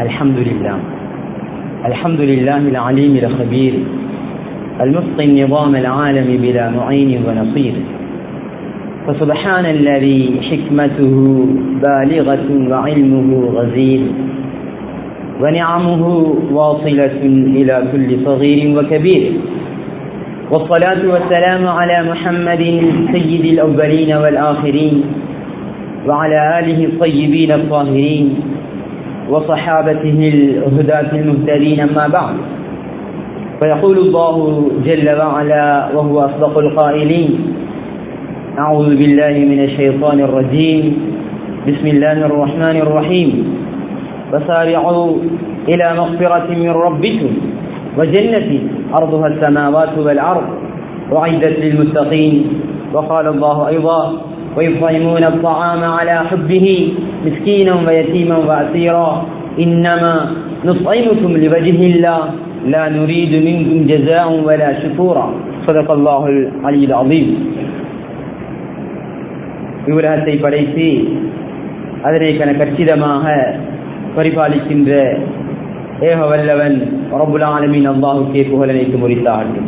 الحمد لله الحمد لله العليم الخبير المتقن نظام العالم بلا معين ونصير. فسبحان الذي حكمته بالغة وعلمه غزير. ونعمه واصلة إلى كل صغير وكبير. والصلاة والسلام على محمد سيد الأولين والآخرين وعلى آله الطيبين الطاهرين. وصحابته الهداة المهتدين أما بعد. فيقول الله جل وعلا وهو أصدق القائلين أعوذ بالله من الشيطان الرجيم بسم الله الرحمن الرحيم. وسارعوا إلى مغفرة من ربكم وجنة أرضها السماوات والأرض وعدت للمتقين. وقال الله أيضا ويطعمون الطعام على حبه مسكينا ويتيما وأسيرا إنما نطعمكم لوجه الله لا نريد منكم جزاء ولا شكورا صدق الله العلي العظيم இவ்வுலகத்தை படைத்து அதனை கன கச்சிதமாக பரிபாலிக்கின்ற ஏக வல்லவன் ரபுல் ஆலமின் அல்லாஹுக்கே புகழனைக்கு முறித்தார்கள்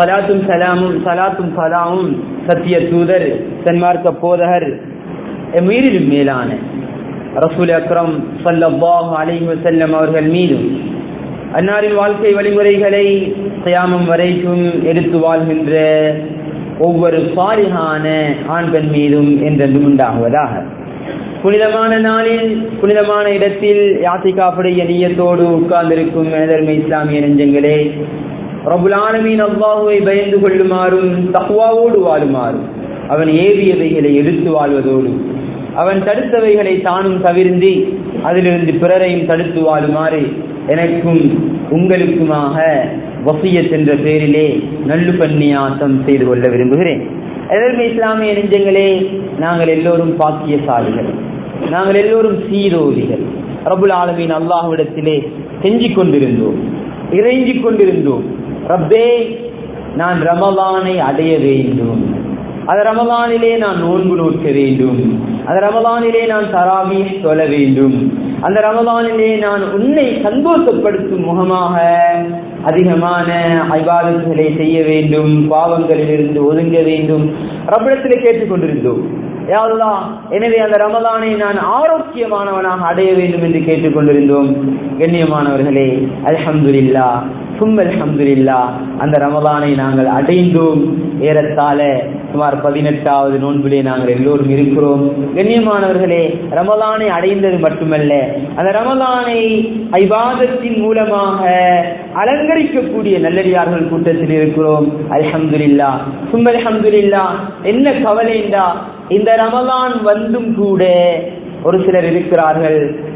சலாத்தும் சலாமும் சலாத்தும் சலாமும் சத்திய தூதர் சன்மார்க்க போதகர் மீறிலும் மேலான ரசூல் அக்ரம் சல்லாஹ் அலிஹி வசல்லம் அவர்கள் மீதும் அன்னாரின் வாழ்க்கை வழிமுறைகளை சயாமம் வரைக்கும் எடுத்து வாழ்கின்ற ஒவ்வொரு பாரிகான ஆண் பெண் மீதும் என்றென்றும் உண்டாகுவதாக. புனிதமான நாளில் புனிதமான இடத்தில் யாத்திகாப்புடைய நீயத்தோடு உட்கார்ந்திருக்கும் எனதர்மை இஸ்லாமிய நெஞ்சங்களே ரபுலானமீன் அல்லாஹுவை பயந்து கொள்ளுமாறும் தக்குவாவோடு வாழுமாறும். அவன் ஏவியவைகளை எடுத்து வாழ்வதோடு அவன் தடுத்தவைகளை தானும் தவிர்ந்தி அதிலிருந்து பிறரையும் தடுத்து வாழுமாறு எனக்கும் உங்களுக்குமாக வசியத் என்ற பெயரிலே நல்லு பன்னியாசம் செய்து கொள்ள விரும்புகிறேன். எதற்கு இஸ்லாமிய நெஞ்சங்களே நாங்கள் எல்லோரும் பாக்கியசாலிகள். நாங்கள் எல்லோரும் சீரோதிகள் ரபுல் ஆலமீன் அல்லாஹுவிடத்திலே செஞ்சு கொண்டிருந்தோம் இறைஞ்சிக் கொண்டிருந்தோம் ரப்பே நான் ரமலானை அடைய வேண்டும். அது ரமலானிலே நான் நோன்பு நோக்க வேண்டும். அந்த ரமலானிலே நான் தராவி சொல்ல வேண்டும். அந்த ரமலானிலே நான் உன்னை சந்தோஷப்படுத்தும் முகமாக அதிகமான ஐவாதங்களை செய்ய வேண்டும் பாவங்களில் இருந்து ஒதுங்க வேண்டும். ரப்பிடத்தில் கேட்டுக்கொண்டிருந்தோம் எனவே அந்த ரமலானை நான் ஆரோக்கியமானவனாக அடைய வேண்டும் என்று கேட்டுக்கொண்டிருந்தோம் கண்ணியமானவர்களே அலமதுல்லா சும் அலமதுல்லா அந்த ரமலானை நாங்கள் அடைந்தோம். ஏறத்தாழ சுமார் பதினெட்டாவது நோன்பிலே நாங்கள் எல்லோரும் இருக்கிறோம். கண்ணியமானவர்களே ரமலானை அடைந்தது மட்டுமல்ல அந்த ரமலானை ஐபாதத்தின் மூலமாக அலங்கரிக்கக்கூடிய நல்லடியார்கள் கூட்டத்தில் இருக்கிறோம். அல்ஹம்துல்லா சும் அல்ஹம்துல்லா என்ன கவலைண்டா இந்த ரமலான் வந்தும் கூட ஒரு சிலர் இருக்கிறார்கள்.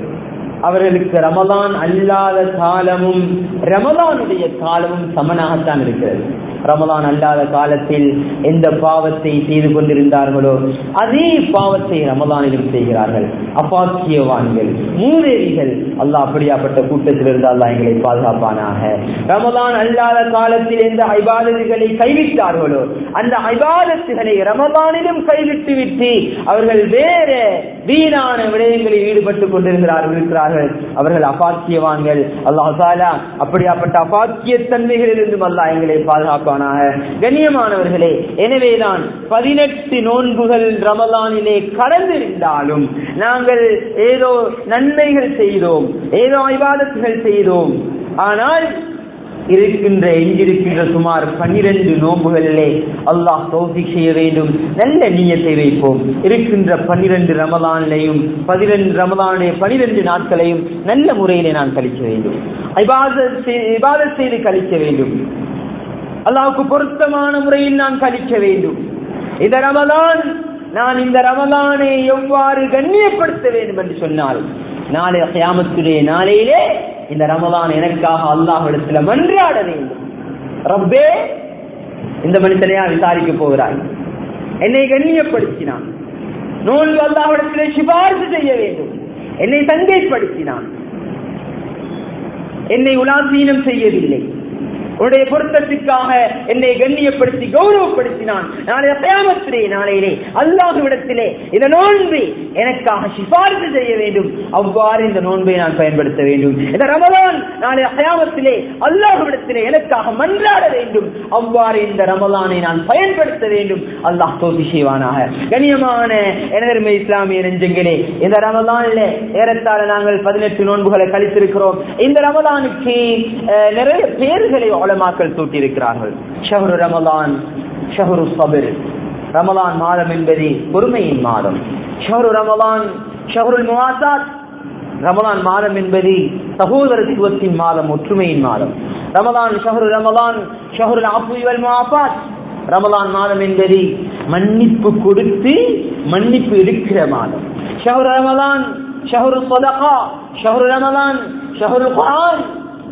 அவர்களுக்கு ரமதான் அல்லாத காலமும் ரமதானுடைய காலமும் சமனாகத்தான் இருக்கிறது. ரமலான் அல்லாத காலத்தில் எந்த பாவத்தை செய்து கொண்டிருந்தார்களோ அதே பாவத்தை ரமலானிலும் செய்கிறார்கள். அப்பாக்கியவான்கள் மூதேவிகள் அல்லாஹ் அப்படியாப்பட்ட கூட்டத்தில் இருந்து அல்லா எங்களை பாதுகாப்பானாக. ரமலான் அல்லாத காலத்தில் எந்த ஐபாதத்துகளை கைவிட்டார்களோ அந்த ஐபாதத்துகளை ரமலானிலும் கைவிட்டு விட்டு அவர்கள் வேற வீணான விடயங்களில் ஈடுபட்டு கொண்டிருக்கிறார்கள் இருக்கிறார்கள். அவர்கள் அபாக்கியவான்கள். அல்லாஹாலா அப்படியாப்பட்ட அபாக்கிய தன்மைகளிலிருந்தும் அல்லா எங்களை பாதுகாப்பானாக கண்ணியமானவர்களே எனவேதான் பதினெட்டு நோன்புகள் ரமலானிலே கடந்திருந்தாலும் நாங்கள் ஏதோ நன்மைகள் செய்தோம் ஏதோ ஐவாதத்துகள் செய்தோம். ஆனால் இருக்கின்ற எஞ்சிருக்கின்ற சுமார் பன்னிரண்டு நோம்புகளிலே அல்லாஹ் தோசி செய்ய வேண்டும் நல்ல நீயத்தை வைப்போம். இருக்கின்ற பன்னிரண்டு ரமதானிலையும் பதினெண்டு ரமதானுடைய பனிரெண்டு நாட்களையும் நல்ல முறையிலே நான் கழிக்க வேண்டும். இபாதத் செய்து கழிக்க வேண்டும். அல்லாவுக்கு பொருத்தமான முறையில் நான் கழிக்க வேண்டும். இந்த ரமதான் நான் இந்த ரமதானை எவ்வாறு கண்ணியப்படுத்த வேண்டும் என்று சொன்னால் நாளை கியாமத்துடைய நாளையிலே இந்த ரமதான் எனக்காக அல்லாஹிடத்துல மன்றாட வேண்டும். ரப்பே இந்த மனிதனையா விசாரிக்க போகிறாய்? என்னை கண்ணியப்படுத்தினான். நோன்பு அல்லாஹிடத்திலே சிபாரிசு செய்ய வேண்டும். என்னை சந்தைப்படுத்தினான். என்னை உலாசீனம் செய்யவில்லை. உன்னுடைய பொருத்தத்திற்காக என்னை கண்ணியப்படுத்தி கௌரவப்படுத்தினான். நாளை கயாமத்திலே நாளையிலே அல்லாஹுவிடத்திலே இந்த நோன்பை எனக்காக சிபாரிசு செய்ய வேண்டும். அவ்வாறு இந்த நோன்பை நான் பயன்படுத்த வேண்டும். இந்த ரமலான் நாளை அல்லாஹு அல்லாஹுவிடத்திலே எனக்காக மன்றாட வேண்டும். அவ்வாறு இந்த ரமலானை நான் பயன்படுத்த வேண்டும். அல்லாஹ் தோல்வி செய்வானாக. கண்ணியமான எனதர்மை இஸ்லாமிய நெஞ்சங்களே இந்த ரமலான்ல ஏறத்தாழ நாங்கள் பதினெட்டு நோன்புகளை கழித்திருக்கிறோம். இந்த ரமலானுக்கு அஹ், நிறைய பேர்களை உலமாக்கள் சூட்டியிருக்கிறார்கள். ஷஹரு ரமலான் ஷஹரு சபிர் ரமலான் மாதம் என்பது பொறுமையின் மாதம். ஷஹரு ரமலான் ஷஹருல் முவாசாத். ரமலான் மாதம் என்பது சகோதரத்துவத்தின் மாதம் ஒற்றுமையின் மாதம். ரமலான் ஷஹரு ரமலான் ஷஹருல் ஆபுவல் முவாபாத் ரமலான் மாதம் என்பது மன்னிப்பு கொடுத்து மன்னிப்பு எடுக்கிற மாதம். ஷஹரு ரமலான் ஷஹரு சதகா ஷஹரு ரமலான் ஷஹரு குரான்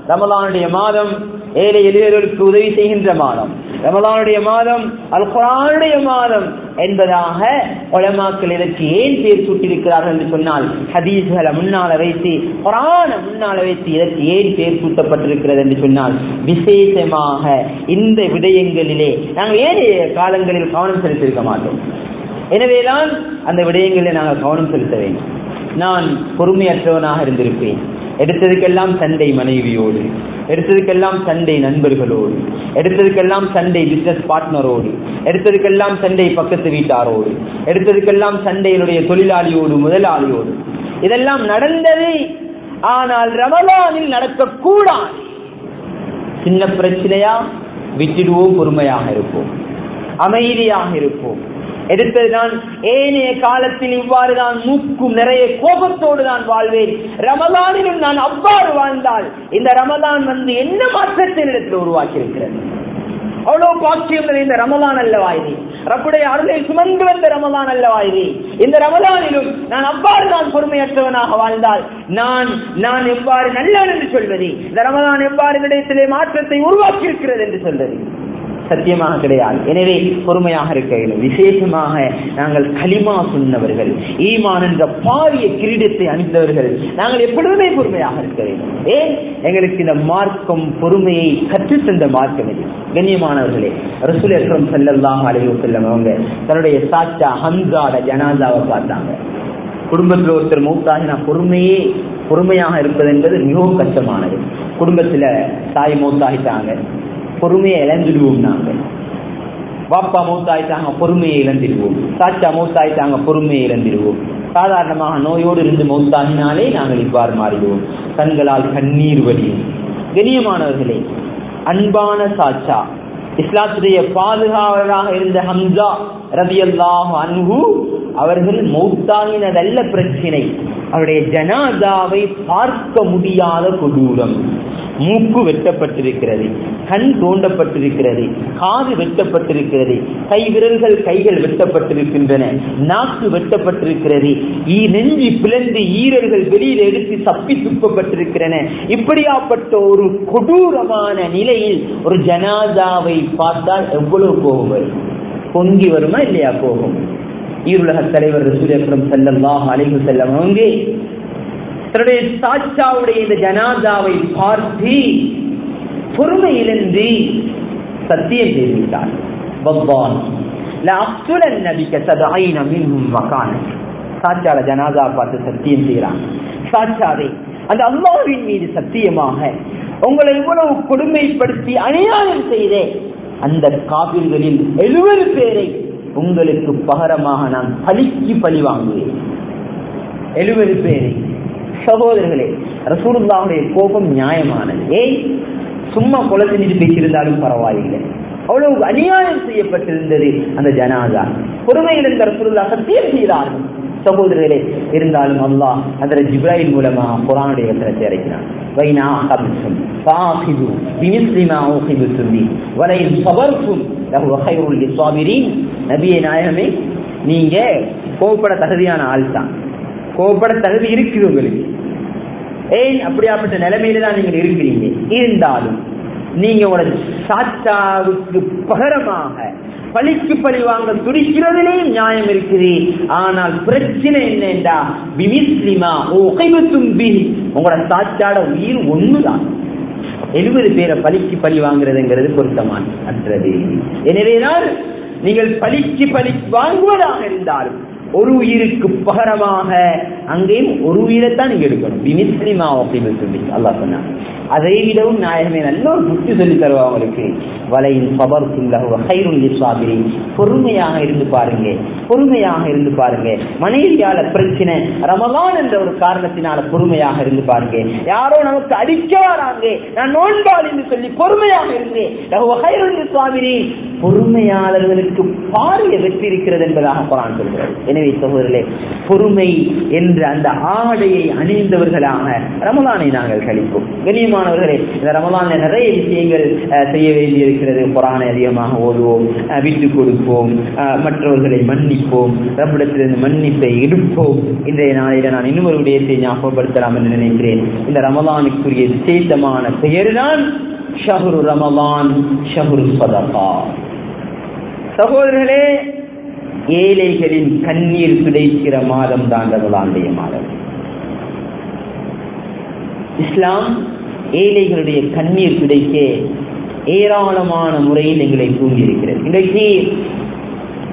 ரமலானுடைய மாதம் ஏழை எளியவர்களுக்கு உதவி செய்கின்ற மாதம். ரமலானுடைய மாதம் அல் குரானுடைய மாதம் என்பதாக உலமாக்கள் இதற்கு ஏன் பேர் சூட்டியிருக்கிறார்கள் என்று சொன்னால் ஹதீஸ்களை முன்னால வைத்து குரான முன்னால வைத்து இதற்கு ஏன் பேர் சூட்டப்பட்டிருக்கிறது என்று சொன்னால் விசேஷமாக இந்த விடயங்களிலே நாங்கள் ஏனைய காலங்களில் கவனம் செலுத்தியிருக்க மாட்டோம். எனவேதான் அந்த விடயங்களில் நாங்கள் கவனம் செலுத்த வேண்டும். நான் பொறுமையற்றவனாக இருந்திருப்பேன். எடுத்ததுக்கெல்லாம் சண்டை மனைவியோடு எடுத்ததுக்கெல்லாம் சண்டை நண்பர்களோடு எடுத்ததுக்கெல்லாம் சண்டை பிசினஸ் பார்ட்னரோடு எடுத்ததுக்கெல்லாம் சண்டை பக்கத்து வீட்டாரோடு எடுத்ததுக்கெல்லாம் சண்டை என்னுடைய தொழிலாளியோடு முதலாளியோடு. இதெல்லாம் நடந்தது ஆனால் ரமலானில் நடக்கக்கூடாது. சின்ன பிரச்சனையா? விட்டுடுவோம் பொறுமையாக இருப்போம். அமைதியாக இருப்போம். எடுத்ததுதான் ஏனைய காலத்தில் இவ்வாறு நான் மூக்கும் நிறைய கோபத்தோடு நான் வாழ்வேன். ரமதானிலும் நான் அவ்வாறு வாழ்ந்தால் இந்த ரமதான் வந்து என்ன மாற்றத்தின் இடத்தில் உருவாக்கி இருக்கிறது அவ்வளவு பாக்கியம் இந்த ரமலான் அல்லவா இது? ரப்புடைய அருளை சுமந்து வந்த ரமலான் அல்லவா இது? இந்த ரமலானிலும் நான் அவ்வாறு நான் பொறுமையற்றவனாக வாழ்ந்தால் நான் நான் எவ்வாறு நல்லவன் என்று சொல்வது? இந்த ரமலான் எவ்வாறு இடத்திலே மாற்றத்தை உருவாக்கி இருக்கிறது என்று சொல்வது? சத்தியமாக கிடையாது. எனவே பொறுமையாக இருக்க வேண்டும். விசேஷமாக நாங்கள் களிமா சொன்னவர்கள் ஈமான் என்ற பாரிய கிரீடத்தை அணிந்தவர்கள் நாங்கள் எப்பொழுதுமே பொறுமையாக இருக்க வேண்டும். ஏன்? எங்களுக்கு இந்த மார்க்கம் பொறுமையை கற்றுத்தந்த மார்க்கம் இது. கண்ணியமானவர்களே ரசூல் அக்ரம் செல்லல்லாம் அலைவு செல்லம் அவங்க தன்னுடைய சாச்சா ஹம்சாட ஜனாதாவை பார்த்தாங்க. குடும்பத்தில் ஒருத்தர் மூத்தாகினா பொறுமையே பொறுமையாக இருப்பது என்பது மிகவும் கஷ்டமானது. குடும்பத்துல தாய் மூத்தாகிட்டாங்க. பொறுமையை இழந்துடுவோம் நாங்கள். பாப்பா மூத்தாயிட்டாங்க பொறுமையை இழந்துடுவோம். சாச்சா மூத்தாயிட்டாங்க பொறுமையை இழந்துடுவோம். சாதாரணமாக நோயோடு இருந்து மௌத்தாகினாலே நாங்கள் இவ்வாறு மாறிடுவோம். கண்களால் கண்ணீர் வடியும் கண்ணியமானவர்களே அன்பான சாச்சா இஸ்லாத்துடைய பாதுகாவலராக இருந்த ஹம்சா ரபியல்லாஹ் அன்பு அவர்கள் மௌத்தாகினதல்ல பிரச்சினை. அவருடைய ஜனாதாவை பார்க்க முடியாத கொடூரம். மூக்கு வெட்டப்பட்டிருக்கிறது கண் தோண்டப்பட்டிருக்கிறது காது வெட்டப்பட்டிருக்கிறது கை விரல்கள் கைகள் வெட்டப்பட்டிருக்கின்றன நாக்கு வெட்டப்பட்டிருக்கிறது ஈ- பிளந்து ஈரல்கள் வெளியில் எடுத்து சப்பி துப்பப்பட்டிருக்கிறன. இப்படியாப்பட்ட ஒரு கொடூரமான நிலையில் ஒரு ஜனாதாவை பார்த்தால் எவ்வளவு கோபம் வரும்? பொங்கி வருமா இல்லையா கோபம்? ஈருலக தலைவர் ரசூலம் செல்லல்லாஹ் அலைவு செல்லம் அங்கே தன்னுடைய சாச்சாவுடைய இந்த ஜனாதாவை பார்த்து பொறுமை இழந்து சத்தியம் செய்துவிட்டார். பகவான் சாச்சால ஜனாதா பார்த்து சத்தியம் செய்கிறான். சாச்சாவை அந்த அல்லாவின் மீது சத்தியமாக உங்களை இவ்வளவு கொடுமைப்படுத்தி அநியாயம் செய்தே அந்த காவில்களில் எழுபது பேரை உங்களுக்கு பகரமாக நான் பலிக்கு பழி வாங்குவேன். எழுபது பேரை சகோதரர்களே ரசூலுல்லாவுடைய கோபம் நியாயமானது. ஏய் சும்மா கொலை செஞ்சுட்டு பேசியிருந்தாலும் பரவாயில்லை. அவ்வளவு அநியாயம் செய்யப்பட்டிருந்தது அந்த ஜனாதா பொறுமையில் இருந்த ரசூலுல்லா சத்தியம் செய்தார்கள். சகோதரர்களே இருந்தாலும் அல்லாஹ் அதில் ஜிப்ராயின் மூலமாக குரானுடைய வசனத்தை இறக்கினான் வைனா கபிசும் பாஹிது பிமிஸ்லிமா ஊஹிபுத்தும் பி வலையில் சபர்க்கும் லஹு ஹைருல் நபியே நாயகமே நீங்க கோபப்பட தகுதியான ஆள் தான். கோபப்பட தகுதி இருக்குது உங்களுக்கு. ஏன் அப்படியாப்பட்ட நிலைமையில தான் நீங்கள் இருக்கிறீங்க? இருந்தாலும் நீங்க உங்களோட சாச்சாவுக்கு பகரமாக பழிக்கு பழி வாங்க துடிக்கிறதுலேயும் நியாயம் இருக்குது. ஆனால் பிரச்சனை என்னண்டா விமிஸ்லிமா ஓ கைவத்தும் உங்களோட சாச்சாட உயிர் ஒண்ணுதான். எழுபது பேரை பழிக்கு பழி வாங்குறதுங்கிறது பொருத்தமான அற்றது எனவேதான் நீங்கள் பழிக்கு பழி வாங்குவதாக இருந்தாலும் ஒரு உயிருக்கு பகரமாக அங்கேயும் ஒரு உயிரைத்தான் நீங்க எடுக்கணும். விமிஸ்லிமா அப்படின்னு சொல்லி அல்லா சொன்னாங்க அதை விடவும் நாயகமே நல்ல ஒரு புத்தி சொல்லி தருவா அவங்களுக்கு வலையின் பவர் சாபிரி பொறுமையாக இருந்து பாருங்க. பொறுமையாக இருந்து பாருங்க. மனைவியால பிரச்சனை ரமதான் என்ற ஒரு காரணத்தினால பொறுமையாக இருந்து பாருங்க. யாரோ நமக்கு அடிக்க வராங்க நான் நோன்பாள் என்று சொல்லி பொறுமையாக இருந்தேன் சுவாமினி பொறுமையாளர்களுக்கு பாரிய வெற்றி இருக்கிறது என்பதாக குரான் சொல்கிறது. எனவே சகோதரர்களே பொறுமை என்ற அந்த ஆடையை அணிந்தவர்களாக ரமலானை நாங்கள் கழிப்போம். கண்ணியமானவர்களே இந்த ரமலான்ல நிறைய விஷயங்கள் செய்ய வேண்டியிருக்கிறது. புறானை அதிகமாக ஓதுவோம் விட்டு கொடுப்போம் மற்றவர்களை மன்னிப்போம் ரப்பிடத்திலிருந்து மன்னிப்பை எடுப்போம். இன்றைய நாளில நான் இன்னும் ஒரு விடயத்தை ஞாபகப்படுத்தலாம் என்று நினைக்கிறேன். இந்த ரமலானுக்குரிய விசேஷமான பெயர்தான் தான் ரமலான் ஷஹ்ரு சதகா. சகோதரர்களே ஏழைகளின் கண்ணீர் துடைக்கிற மாதம் தான் ரமலானுடைய மாதம். இஸ்லாம் ஏழைகளுடைய கண்ணீர் துடைக்க ஏராளமான முறையில் எங்களை தூங்கியிருக்கிறது. இன்றைக்கு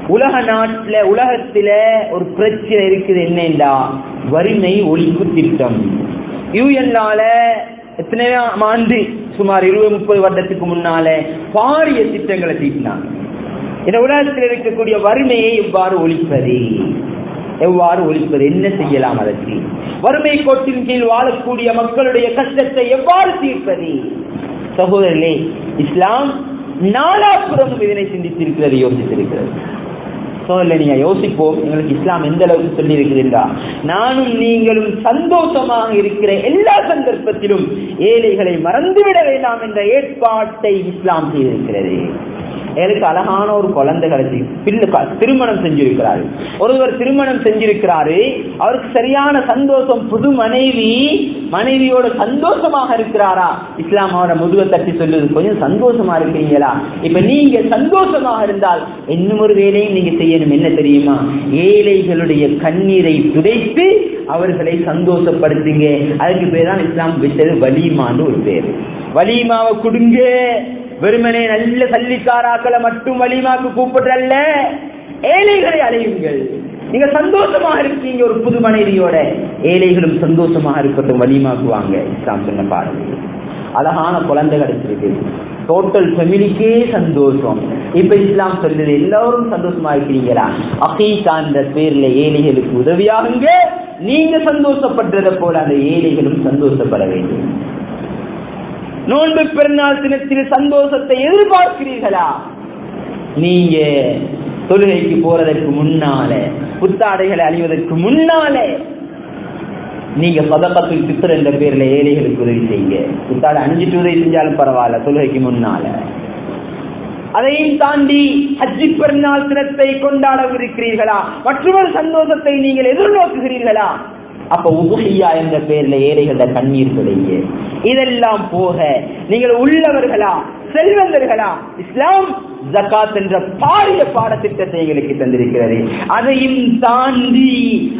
உலக நாட்டுல உலகத்துல ஒரு பிரச்சனை இருக்குது என்னென்றா? வறுமை ஒழிப்பு திட்டம். யூஎன்னால எத்தனையோ ஆண்டு சுமார் இருபது முப்பது வருடத்துக்கு முன்னால பாரிய திட்டங்களை தீட்டினாங்க. இந்த உலகத்தில் இருக்கக்கூடிய வறுமையை எவ்வாறு ஒழிப்பது? எவ்வாறு ஒழிப்பது? என்ன செய்யலாம் அதற்கு? வறுமை கோட்டின் கீழ் வாழக்கூடிய மக்களுடைய கஷ்டத்தை எவ்வாறு தீர்ப்பது? சகோதரர்களே இஸ்லாம் நாலாபுரமும் இதனை சிந்தித்திருக்கிறது யோசித்திருக்கிறது. சோழல நீங்க யோசிப்போம் எங்களுக்கு இஸ்லாம் எந்த அளவுக்கு சொல்லி இருக்குதுன்றா நானும் நீங்களும் சந்தோஷமாக இருக்கிற எல்லா சந்தர்ப்பத்திலும் ஏழைகளை மறந்துவிட வேண்டாம் என்ற ஏற்பாட்டை இஸ்லாம் செய்திருக்கிறது. எனக்கு அழகான ஒரு குழந்தை கிடைச்சி பிள்ளை திருமணம் செஞ்சிருக்கிறாரு. ஒருவர் திருமணம் செஞ்சிருக்கிறாரு அவருக்கு சரியான சந்தோஷம் புது மனைவி மனைவியோட சந்தோஷமாக இருக்கிறாரா? இஸ்லாம் அவரை முதுக தட்டி சொல்லுது கொஞ்சம் சந்தோஷமா இருக்கீங்களா? இப்ப நீங்க சந்தோஷமாக இருந்தால் இன்னும் ஒரு வேலையும் நீங்க செய்ய செய்யணும் என்ன தெரியுமா? ஏழைகளுடைய கண்ணீரை துடைத்து அவர்களை சந்தோஷப்படுத்துங்க. அதுக்கு பேர் தான் இஸ்லாம் வச்சது வலிமான்னு ஒரு பேர். வலிமாவை கொடுங்க. வெறுமனே நல்ல சல்லிக்காராக்களை மட்டும் வலிமாக்கு கூப்பிடுறல்ல. ஏழைகளை அலையுங்கள் நீங்க சந்தோஷமாக இருக்கீங்க ஒரு புது மனைவியோட. ஏழைகளும் சந்தோஷமாக இருக்கட்டும் வலிமாக்குவாங்க இஸ்லாம் சொன்ன பாருங்க அழகான குழந்தை கிடைச்சிருக்கு. டோட்டல் ஃபெமிலிக்கே சந்தோஷம். இப்ப இஸ்லாம் சொல்றது எல்லாரும் சந்தோஷமா இருக்கிறீங்களா? அகீகான்ற பேர்ல ஏழைகளுக்கு உதவியாகுங்க நீங்க சந்தோஷப்படுறத போல அந்த ஏழைகளும் சந்தோஷப்பட வேண்டும். நோன்பு பெருநாள் தினத்தில் சந்தோஷத்தை எதிர்பார்க்கிறீர்களா? நீங்க தொழுகைக்கு போறதற்கு முன்னால புத்தாடைகளை அணிவதற்கு முன்னாலே நீங்க சதப்பத்தில் சித்தர் என்ற பேர்ல ஏழைகளுக்கு உதவி செய்யுங்க. புத்தாடை அணிஞ்சிட்டு உதவி செஞ்சாலும் பரவாயில்ல தொழுகைக்கு முன்னால. அதையும் தாண்டி ஹஜ்ஜி பெருநாள் தினத்தை கொண்டாடவிருக்கிறீர்களா மற்றொரு சந்தோஷத்தை நீங்கள் எதிர்நோக்குகிறீர்களா? அப்ப உபுஹியா என்ற பேர்ல ஏழைகள கண்ணீர் துடைங்க. இதெல்லாம் போக நீங்கள் உள்ளவர்களா செல்வந்தர்களா இஸ்லாம் ஜக்காத் என்ற பாரிய பாடத்திட்டத்தை எங்களுக்கு தந்திருக்கிறது. அதையும் தாண்டி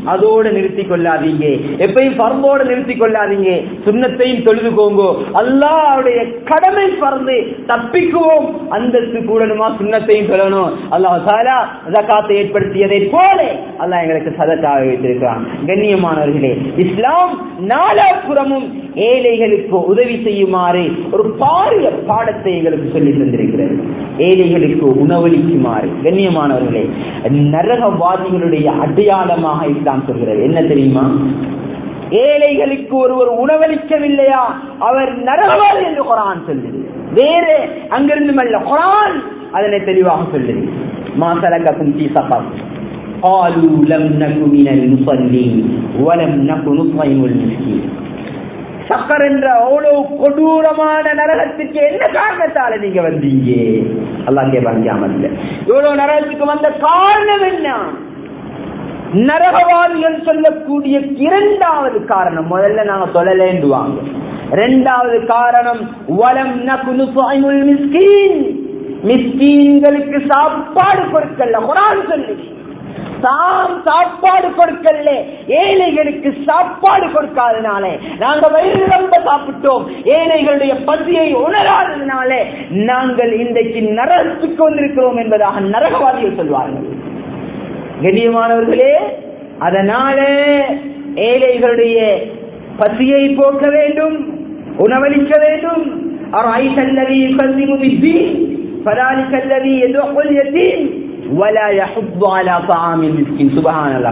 அதோடு நிறுத்தி கொள்ளாதீங்க. எப்பயும் பரம்போடு நிறுத்தி கொள்ளாதீங்க. சுண்ணத்தையும் தொழுதுக்கோங்க அல்லாவுடைய கடமை பறந்து தப்பிக்குவோம். அந்தஸ்து கூடணுமா? சுண்ணத்தையும் சொல்லணும் அல்லாஹ் சாலா ஜக்காத்தை ஏற்படுத்தியதை போல அல்லாஹ் எங்களுக்கு சதக்காக வைத்திருக்கிறான். கண்ணியமானவர்கள் சகோதரர்களே இஸ்லாம் நாலாபுறமும் ஏழைகளுக்கு உதவி செய்யுமாறு ஒரு பாரிய பாடத்தை எங்களுக்கு சொல்லி தந்திருக்கிறது. ஏழைகளுக்கு உணவளிக்குமாறு. கண்ணியமானவர்களே நரகவாதிகளுடைய அடையாளமாக இஸ்லாம் சொல்கிறது. என்ன தெரியுமா? ஏழைகளுக்கு ஒருவர் உணவளிக்கவில்லையா? அவர் நரகவாதி என்று குரான் சொல்லுது. வேறு அங்கிருந்து மல்ல குரான் அதனை தெளிவாக சொல்லுது. மாசலக்கும் தீ قالوا لم نك من المصلين ولم نك نطعم المسكين சக்கர் என்ற அவ்வளவு கொடூரமான நரகத்துக்கு என்ன காரணத்தால நீங்க வந்தீங்க அல்லாஹ் கேட்பாங்க இவ்வளவு நரகத்துக்கு வந்த காரணம் என்ன நரகவாதிகள் சொல்லக்கூடிய இரண்டாவது காரணம் முதல்ல நாங்க தொழலேண்டுவாங்க இரண்டாவது காரணம் வலம் நகுனு மிஸ்கீன் மிஸ்கீன்களுக்கு சாப்பாடு பொருட்கள் குரான் சொல்லி தாம் சாப்பாடு கொடுக்கல ஏழைகளுக்கு சாப்பாடு கொடுக்காதனாலே நாங்க வயிறு ரொம்ப சாப்பிட்டோம் ஏழைகளுடைய பசியை உணராததுனாலே நாங்கள் இன்றைக்கு நரகத்துக்கு வந்திருக்கிறோம் என்பதாக நரகவாதிகள் சொல்வார்கள் கண்ணியமானவர்களே அதனால ஏழைகளுடைய பசியை போக்க வேண்டும் உணவளிக்க வேண்டும் أرأيت الذي يكذب بالدين فذلك الذي يدعو اليتيم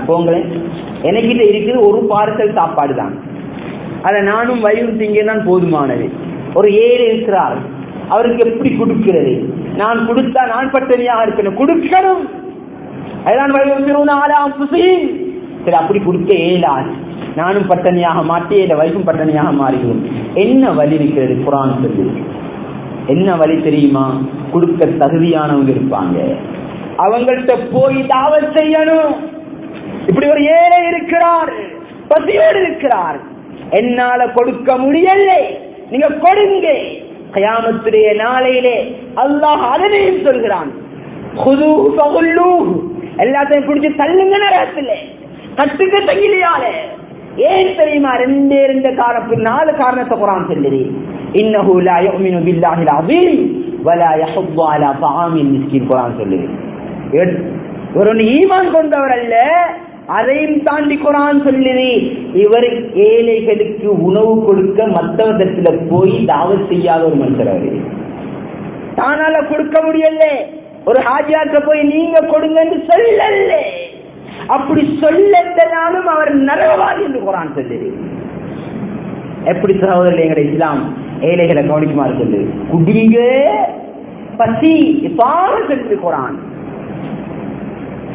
போங்களேன் எனக்கிட்ட இருக்கிறது ஒரு பார்சல் சாப்பாடு தான். அதை நானும் வயிறு திங்கதான் போதுமானது. ஒரு ஏழை இருக்கிறார். அவருக்கு எப்படி கொடுக்கிறது? நான் கொடுத்தா நான் பட்டணியாக இருக்கணும். கொடுக்கணும். அதுதான் சரி அப்படி கொடுக்க இயலாது நானும் பட்டணியாக மாட்டி இல்லை வயசும் பட்டணியாக மாறிவிடும். என்ன வழி இருக்கிறது? குரான் சொல்லி என்ன வழி தெரியுமா? கொடுக்க தகுதியானவங்க இருப்பாங்க. அவங்கள்ட்ட போய் தாவல் செய்யணும். இப்படி ஒரு ஏழை இருக்கிறார் பசியோடு இருக்கிறார். என்னால கொடுக்க முடியலை. நீங்க கொடுங்க. கயாமத்துடைய நாளையிலே அல்லாஹ் அதனையும் சொல்கிறான். எல்லாத்தையும் பிடிச்சி தள்ளுங்க நேரத்தில். கட்டுங்க தங்கிலையாலே ஏன் தெரியுமா? ரெண்டே ரெண்டு காரணத்து நாலு காரணத்தை குரான் சொல்லுது. இன்னஹு லா யுமினு பில்லாஹில் அஸீம் வலா யஹுது அலா தஆமில் மிஸ்கின் குரான் சொல்லுது. ஒரு ஈமான் கொண்டவர் அல்ல. அதையும் தாண்டி குரான் சொல்லுது இவர் ஏழைகளுக்கு உணவு கொடுக்க மற்றவதத்துல போய் தாவத் செய்யாத ஒரு மனுஷர் அவரு. தானால கொடுக்க முடியல. ஒரு ஹாஜியாக்க போய் நீங்க கொடுங்கன்னு சொல்லல. அப்படி சொல்லனாலும் அவர் நரகவாதி என்று குரான் சொல்லுது. எப்படி சகோதரர்கள் எங்களை இஸ்லாம் ஏழைகளை கவனிக்குமாறு சொல்லு குடிங்க பசி பாவம் சொல்லுது குரான்.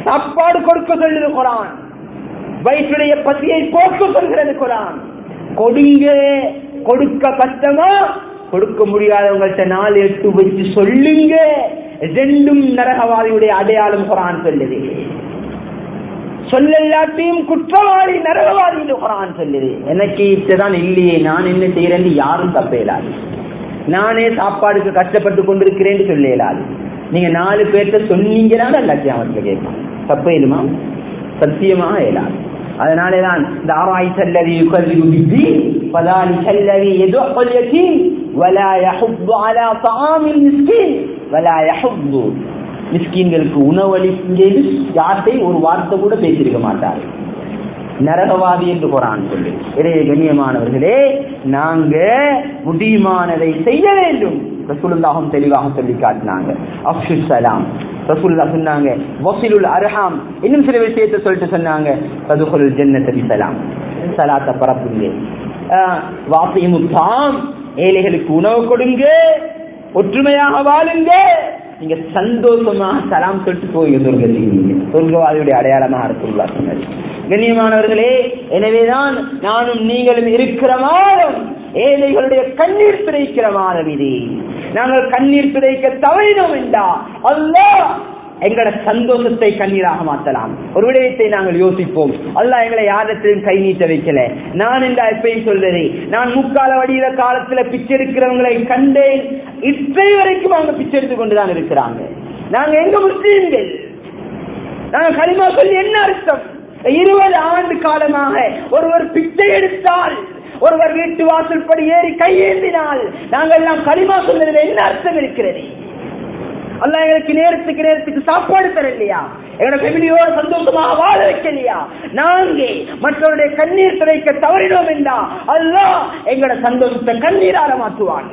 சாப்பாடு கொடுக்க சொல்லுது குரான். வயிற்றுடைய பசியை போக்க சொல்கிறது குரான். கொடுங்க கொடுக்க கஷ்டமா கொடுக்க முடியாதவங்கள்ட்ட நாலு எட்டு வச்சு சொல்லுங்க. ரெண்டும் நரகவாதியுடைய அடையாளம் குரான் சொல்லுது. சொல்ல எல்லாத்தையும் குற்றவாளி நரகவாதி குரான் சொல்லுது. எனக்கு இப்பதான் இல்லையே நான் என்ன செய்யறேன்னு யாரும் தப்பேலாது நானே சாப்பாடுக்கு கஷ்டப்பட்டு கொண்டிருக்கிறேன்னு சொல்லலாது நீங்க நாலு பேர்த்த சொன்னீங்கன்னா எல்லாத்தையும் அவர்கிட்ட கேட்பான் தப்பேலுமா சத்தியமாக இயலாது அதனாலேதான் இந்த ஆராய்ச்சி அல்லது யுகல்லிபு பித்தீன் فذلك الذي يدع اليتيم ولا يحض على طعام المسكين ولا يحض மிஸ்கீன்களுக்கு உணவளிக்கிறது யார்த்தை ஒரு வார்த்தை கூட பேசியிருக்க மாட்டார் நரகவாதி என்று குரான் சொல்லு இறைய கண்ணியமானவர்களே நாங்க முடியுமானதை செய்ய வேண்டும் ரசூலுல்லாஹும் தெளிவாக சொல்லி காட்டினாங்க. அப்சு சலாம் ரசூலுல்லா சொன்னாங்க வசீலுல் அர்ஹாம். இன்னும் சில விஷயத்தை சொல்லிட்டு சொன்னாங்க ததுகுல் ஜன்னதி சலாம் சலாத்தை பரப்புங்க. வாசியும் தாம் ஏழைகளுக்கு உணவு கொடுங்க ஒற்றுமையாக வாழுங்க. நீங்க சந்தோஷமாக சலாம் சொல்லிட்டு போய் சொர்க்கத்துக்கு சொர்க்கவாதியுடைய அடையாளமாக இருக்குங்களா சொன்னது கண்ணியமானவர்களே எனவேதான் நானும் நீங்களும் இருக்கிற மாதம் ஏழைகளுடைய கண்ணீர் துடைக்கிற மாதம் இது. நாங்கள் கண்ணீர் துடைக்க தவறினோம் என்றா அல்ல எங்களோட சந்தோஷத்தை கண்ணீராக மாற்றலாம். ஒரு விடயத்தை நாங்கள் யோசிப்போம். அல்ல எங்களை யாரத்திலும் கை நீட்ட வைக்கல. நான் இந்த எப்பயும் சொல்றதே நான் முக்கால வடிவ காலத்துல பிச்சை எடுக்கிறவங்களை கண்டேன். இத்தனை வரைக்கும் அவங்க பிச்சை எடுத்து கொண்டுதான் இருக்கிறாங்க. நாங்க எங்க முஸ்லீம்கள்? நாங்க களிமா சொல்லி என்ன அர்த்தம்? இருபது ஆண்டு காலமாக ஒருவர் பிச்சை எடுத்தால் ஒருவர் வீட்டு வாசல் படி ஏறி கையேந்தினால் நாங்கள் எல்லாம் களிமா சொல்லுறது என்ன அர்த்தம் இருக்கிறது? அல்ல எங்களுக்கு நேரத்துக்கு நேரத்துக்கு சாப்பாடு தரலையா? எங்களோட ஃபெமிலியோட சந்தோஷமாக வாழ வைக்கலையா? நாங்க மற்றவருடைய கண்ணீர் துடைக்க தவறினோம் என்றா அல்லா எங்களோட சந்தோஷத்தை கண்ணீரால மாற்றுவான்.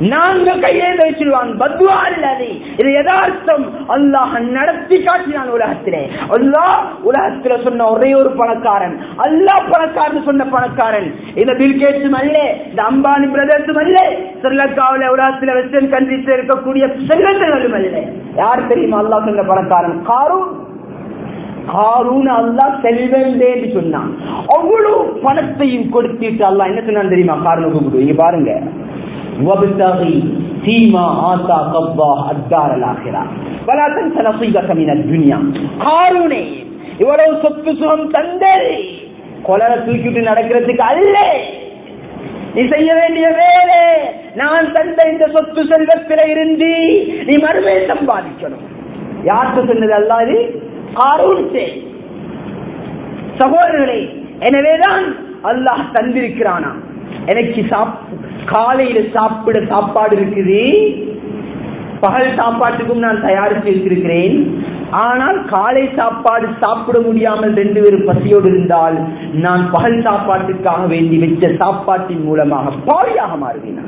நாங்க கையேந்த வச்சிருவான். பத்வா அல்லது இது யதார்த்தம். அல்லாஹ் நடத்தி காட்டினான் உலகத்திலே. அல்லாஹ் உலகத்துல சொன்ன ஒரே ஒரு பணக்காரன். அல்லாஹ் பணக்காரன் சொன்ன பணக்காரன். இந்த பில்கேட்ஸும் அல்ல இந்த அம்பானி பிரதர்ஸும் அல்ல ஸ்ரீலங்காவில உலகத்துல வெஸ்டர்ன் கண்ட்ரிஸ்ல இருக்கக்கூடிய செல்வந்தர்களும் அல்ல. யார் தெரியுமா அல்லாஹ் சொன்ன பணக்காரன்? காரும் காரூன் அல்லா செல்வந்தேன்னு சொன்னான். அவ்வளவு பணத்தையும் கொடுத்துட்டு அல்லா என்ன சொன்னான் தெரியுமா? காரணம் கூப்பிடு இங்க பாருங்க. சீமா ஆசா கப்பா அத்தாரல் ஆகிறா பலாசன் சலசீக சொத்து சுகம் தந்தது கொலரை தூக்கிட்டு நடக்கிறதுக்கு அல்ல. நீ செய்ய வேண்டிய வேலை. நான் தந்த இந்த சொத்து செல்வத்தில இருந்து நீ மறுமையை சம்பாதிக்கணும். யாருக்கு சொன்னது அல்லா காரூன் சேன் சகோதரர்களே எனவேதான் அல்லாஹ் தந்திருக்கிறானா. எனக்கு சாப் காலையில சாப்பிட சாப்பாடு இருக்குது. பகல் சாப்பாட்டுக்கும் நான் தயாரித்து வைத்திருக்கிறேன். ஆனால் காலை சாப்பாடு சாப்பிட முடியாமல் ரெண்டு பேரும் பசியோடு இருந்தால் நான் பகல் சாப்பாட்டுக்காக வேண்டி வச்ச சாப்பாட்டின் மூலமாக பாவியாக மாறுவேன்.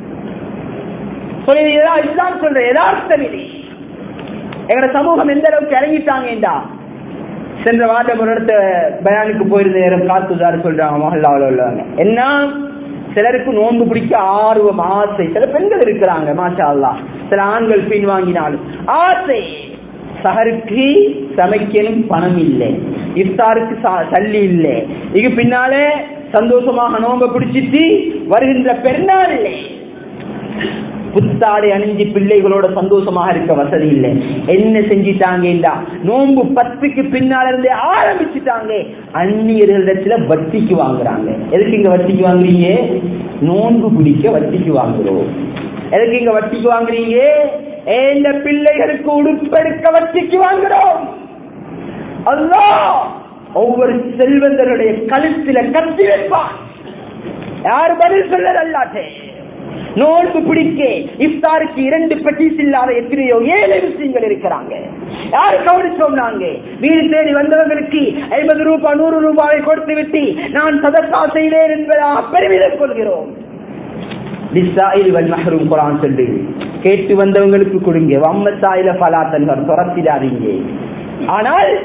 சொல்ற யதார்த்தம் இது. எங்கட சமூகம் எந்த அளவுக்கு இறங்கிட்டாங்கடா சென்ற வாரம் ஒரு இடத்த பயானுக்கு போயிருந்த நேரம் காத்துதாரு சொல்றாங்க மஹல்லாவில் உள்ளவங்க என்ன? சிலருக்கு நோன்பு பிடிக்க ஆர்வம் ஆசை. சில பெண்கள் இருக்கிறாங்க மாஷா சில ஆண்கள் பின் வாங்கினாலும். ஆசை. சகருக்கு சமைக்கணும் பணம் இல்லை. இஃப்தாருக்கு சா- சல்லி இல்லை. இது பின்னாலே சந்தோஷமாக நோன்பு பிடிச்சிட்டு வருகின்ற பெருநாள் புத்தாடை அணிஞ்சு பிள்ளைகளோட சந்தோஷமாக இருக்க வசதி இல்லை. என்ன செஞ்சிட்டாங்கடா நோன்பு பத்துக்கு பின்னால இருந்தே ஆரம்பிச்சுட்டாங்க. அந்நியர்களிடத்துல வட்டிக்கு வாங்குறாங்க. எதுக்கு இங்க வட்டிக்கு வாங்குறீங்க? நோன்பு பிடிக்க வட்டிக்கு வாங்குறோம். எதுக்கு இங்க வட்டிக்கு வாங்குறீங்க? ஏந்த பிள்ளைகளுக்கு உடுப்பெடுக்க வட்டிக்கு வாங்குறோம். அல்லா ஒவ்வொரு செல்வந்தருடைய கழுத்துல கத்தி வைப்பான். யாரு பதில் சொல்ல அல்லாட்டே நோன்பு பிடிக்க இஃப்தாருக்கு இரண்டு பெட்டிஸ் இல்லாத எத்தனையோ ஏழு விஷயங்கள் இருக்கிறாங்க. யாரு கவனிச்சோம் நாங்க? வீடு தேடி வந்தவங்களுக்கு ஐம்பது ரூபாய் நூறு ரூபாயை கொடுத்து விட்டு நான் சதக்கா செய்தேன் என்பதாக பெருமிதம் கொள்கிறோம். சொல்லு. கேட்டு வந்தவங்களுக்கு கொடுங்க. வம்மத்தாயில பலாத்தன்கள் துரத்திடாதீங்க. ஆனால்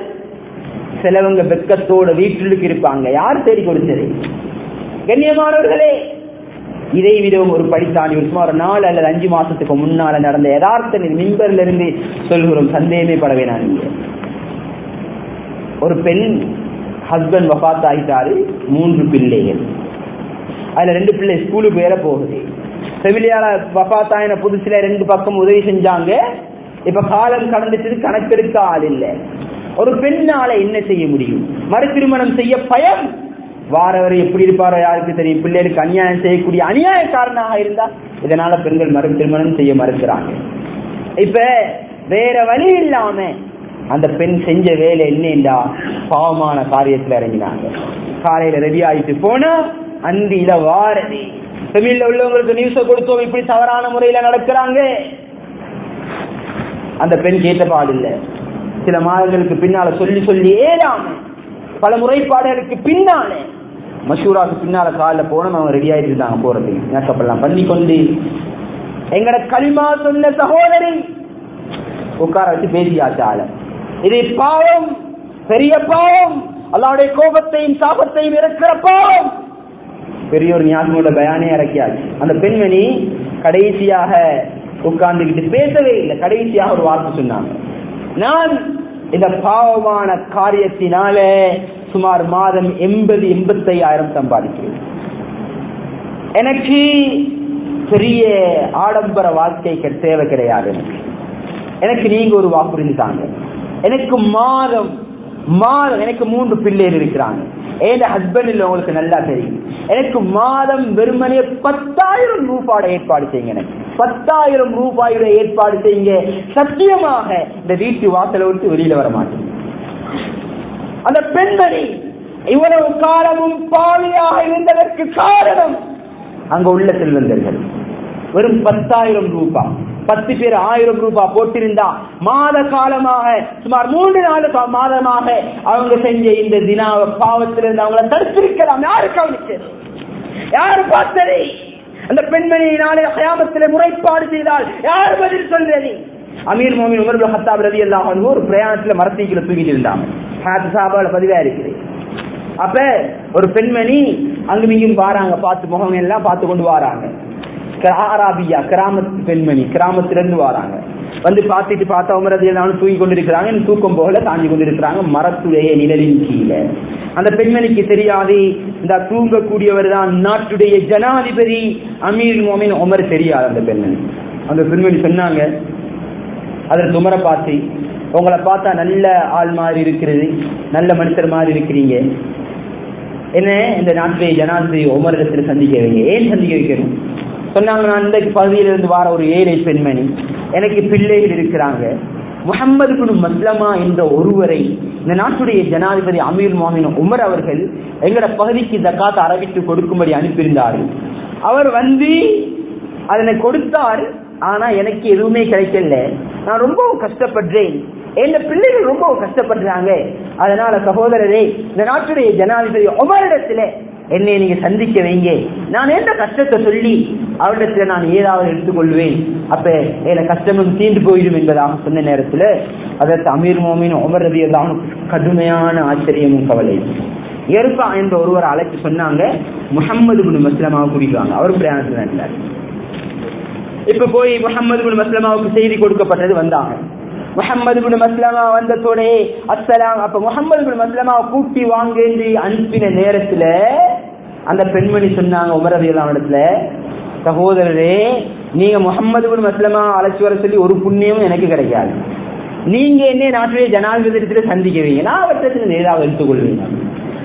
சிலவங்க வெக்கத்தோட வீட்டிலுக்கு இருப்பாங்க. யார் தேடி கொடுத்தது? கண்ணியமானவர்களே இதை விடவும் ஒரு படித்தாண்டி ஒரு சுமார் நாலு அல்லது அஞ்சு மாசத்துக்கு முன்னால நடந்த யதார்த்த மின்பர்ல இருந்து சொல்கிறோம் சந்தேகமே படவே நான் ஒரு பெண் ஹஸ்பண்ட் வபாத் ஆகிட்டாரு மூன்று பிள்ளைகள். அதுல ரெண்டு பிள்ளை ஸ்கூலுக்கு வேற போகுது. செவிலியால வபாத்தாயின புதுசுல ரெண்டு பக்கம் உதவி செஞ்சாங்க. இப்ப காலம் கடந்துட்டு கணக்கெடுக்க ஆள் இல்லை. ஒரு பெண்ணால என்ன செய்ய முடியும்? மறு திருமணம் செய்ய பயம். வாரவர் எப்படி இருப்பாரோ யாருக்கு தெரியும். பிள்ளைகளுக்கு அநியாயம் செய்யக்கூடிய அநியாயக்காரனாக இருந்தா இதனால பெண்கள் மறு திருமணம் செய்ய மறுக்கிறாங்க. இப்ப வேற வழி இல்லாம அந்த பெண் செஞ்ச வேலை என்னண்டா பாவமான காரியத்துல இறங்கினாங்க. காலையில ரெடி ஆயிட்டு போனா அந்தியில வாரதி தமிழ்ல உள்ளவங்களுக்கு நியூஸ கொடுத்தோம். இப்படி தவறான முறையில நடக்கிறாங்க. அந்த பெண் கேட்ட பாடு இல்ல. சில மாதங்களுக்கு பின்னால சொல்லி சொல்லி ஏறாம பல முறைப்பாடுகளுக்கு பின்னாலே மஷூராக்கு பின்னால காலைல போனோம் அவங்க ரெடி ஆயிட்டு இருந்தாங்க போறதுக்கு. மேக்கப் பண்ணி கொண்டு எங்கட களிமா சொன்ன சகோதரி உட்கார வச்சு பேசியாச்சு ஆள. இது பாவம் பெரிய பாவம். அல்லாவுடைய கோபத்தையும் சாபத்தையும் இருக்கிற பாவம். பெரிய ஒரு ஞாபகமோட பயானே இறக்கியாச்சு. அந்த பெண்மணி கடைசியாக உட்கார்ந்துகிட்டு பேசவே இல்லை. கடைசியாக ஒரு வார்த்தை சொன்னாங்க. நான் இந்த பாவமான காரியத்தினால சுமார் மாதம் எண்பது எண்பத்தி சம்பாதிக்கிறேன் எனக்கு பெரிய ஆடம்பர வாழ்க்கைக்கு தேவை கிடையாது. எனக்கு நீங்க ஒரு வாக்குறுதி தாங்க. எனக்கு மாதம் மாதம் எனக்கு மூன்று பிள்ளைகள் இருக்கிறாங்க. என் ஹஸ்பண்ட் இல்ல உங்களுக்கு நல்லா தெரியும். எனக்கு மாதம் வெறுமனே பத்தாயிரம் ரூபாயோட ஏற்பாடு செய்யுங்க எனக்கு. பத்தாயிரம் ரூபாயோட ஏற்பாடு செய்யுங்க. சத்தியமாக இந்த வீட்டு வாசலை விட்டு வெளியில வர மாட்டேங்க அந்த பெண்மணி இவ்வளவு காலமும் பாலியாக இருந்ததற்கு காரணம் அங்க உள்ள செல்வந்தர்கள். வெறும் பத்தாயிரம் ரூபாய் பத்து பேர் ஆயிரம் ரூபாய் போட்டிருந்தா மாத காலமாக சுமார் மூன்று நாலு மாதமாக அவங்க செஞ்ச இந்த தினா பாவத்திலிருந்து அவங்கள தடுத்திருக்கலாம். யாரு கவனிச்சது யாரு பார்த்தது? அந்த பெண்மணியினாலே நாளை முறைப்பாடு செய்தால் யார் பதில் சொல்றது அமீர் மோமின் உமர் ஹத்தாப் ரவி எல்லாம் வந்து ஒரு பிரயாணத்துல மரத்தீக்கில தூங்கிட்டு இருந்தாங்க ஹாத்து சாபால பதிவா இருக்குது அப்ப ஒரு பெண்மணி அங்கும் இங்கும் வாராங்க பார்த்து முகம் எல்லாம் பார்த்து கொண்டு வாராங்க ஆராபியா கிராமத்து பெண்மணி கிராமத்துல இருந்து வராங்க வந்து பார்த்துட்டு பார்த்தா உமரது எல்லாரும் தூங்கி கொண்டிருக்கிறாங்க தூக்கம் போகல தாங்கி கொண்டிருக்கிறாங்க மரத்துடைய நிழலின் கீழே அந்த பெண்மணிக்கு தெரியாது இந்த தூங்கக்கூடியவர் தான் நாட்டுடைய ஜனாதிபதி அமீர் மோமின் உமர் தெரியாது அந்த பெண்மணி அந்த பெண்மணி சொன்னாங்க அதற்கு உமரை பார்த்து உங்களை பார்த்தா நல்ல ஆள் மாதிரி இருக்கிறது. நல்ல மனுஷர் மாதிரி இருக்கிறீங்க. என்ன? இந்த நாட்டிலே ஜனாதிபதி உமரிடத்தில் சந்திக்க வைங்க. ஏன் சந்திக்க வைக்கணும்? சொன்னாங்க நான் இந்த பகுதியிலிருந்து வார ஒரு ஏழை பெண்மணி எனக்கு பிள்ளைகள் இருக்கிறாங்க. முகமது குனு மஸ்லமா என்ற ஒருவரை இந்த நாட்டுடைய ஜனாதிபதி அமீர் மோமின் உமர் அவர்கள் எங்களோட பகுதிக்கு ஜக்காத் அறிவித்து கொடுக்கும்படி அனுப்பியிருந்தார்கள். அவர் வந்து அதனை கொடுத்தார். ஆனா எனக்கு எதுவுமே கிடைக்கல. நான் ரொம்பவும் கஷ்டப்படுறேன். என் பிள்ளைகள் ரொம்ப கஷ்டப்படுறாங்க. அதனால சகோதரரே இந்த நாட்டுடைய ஜனாதிபதி ஒவ்வொருடத்துல என்னை நீங்க சந்திக்க வைங்க. நான் எந்த கஷ்டத்தை சொல்லி அவரிடத்துல நான் ஏதாவது எடுத்துக்கொள்வேன். அப்ப என கஷ்டமும் தீண்டு போயிடும் என்பதாக சொன்ன நேரத்துல அதற்கு அமீர் மோமின் உமர் ரவி கடுமையான ஆச்சரியமும் கவலை எருப்பா என்ற ஒருவர் அழைச்சு சொன்னாங்க. முகம்மது குனு மஸ்லமாவை அவர் பிரயாணத்தில் இருந்தார். இப்ப போய் முகமது குல் மஸ்லமாவுக்கு செய்தி கொடுக்கப்பட்டது வந்தாங்க. முகமது குல் மஸ்லமா வந்ததோடே அஸ்ஸலாம் அப்ப முகமது குல் மஸ்லமாவை கூட்டி வாங்க அனுப்பின நேரத்துல அந்த பெண்மணி சொன்னாங்க உமரவியலாம் இடத்துல சகோதரரே நீங்க முகமது குல் மஸ்லமா அழைச்சி வர சொல்லி ஒரு புண்ணியமும் எனக்கு கிடைக்காது. நீங்க என்ன நாட்டிலே ஜனாதிபதி சந்திக்கிறீங்க. நான் அவர்கிட்ட நேராக எடுத்துக்கொள்வீங்க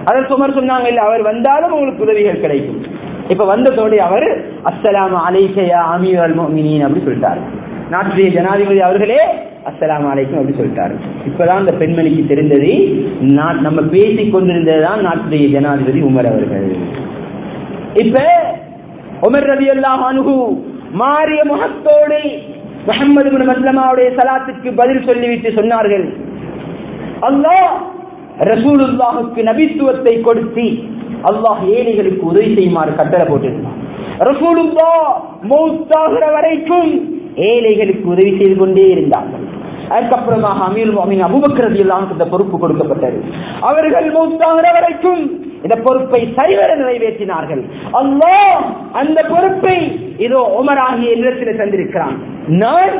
அதற்கு உமர் சொன்னாங்க இல்ல அவர் வந்தாலும் உங்களுக்கு உதவிகள் கிடைக்கும். இப்ப வந்ததோடு அவர் அஸ்லாம் அலைக்கையா அமீர் அல் மோமினின் அப்படி சொல்லிட்டாரு. நாட்டுடைய ஜனாதிபதி அவர்களே அஸ்லாம் அலைக்கும் அப்படி சொல்லிட்டாரு. இப்பதான் அந்த பெண்மணிக்கு தெரிந்தது நம்ம பேசிக் கொண்டிருந்ததுதான் நாட்டுடைய ஜனாதிபதி உமர் அவர்கள். இப்ப உமர் ரவி அல்லாஹ் அனுகு மாறிய முகத்தோடு முகமது பின் மஸ்லமாவுடைய சலாத்துக்கு பதில் சொல்லிவிட்டு சொன்னார்கள். அல்லாஹ் ரசூலுல்லாஹுக்கு நபித்துவத்தை கொடுத்து அல்லாஹ் ஏழைகளுக்கு உதவி செய்யுமாறு கட்டளை போட்டிருந்தான். ரசூலுல்லா மௌத்தாகிற வரைக்கும் ஏழைகளுக்கு உதவி செய்து கொண்டே இருந்தார்கள். அதுக்கப்புறமாக அமீர் அமீன் அபுபக்ரதி எல்லாம் இந்த பொறுப்பு கொடுக்கப்பட்டது. அவர்கள் மூத்தாகிற வரைக்கும் இந்த பொறுப்பை சரிவர நிறைவேற்றினார்கள். அல்லோ அந்த பொறுப்பை இதோ உமராகிய இல்லத்தில் தந்திருக்கிறான். நான்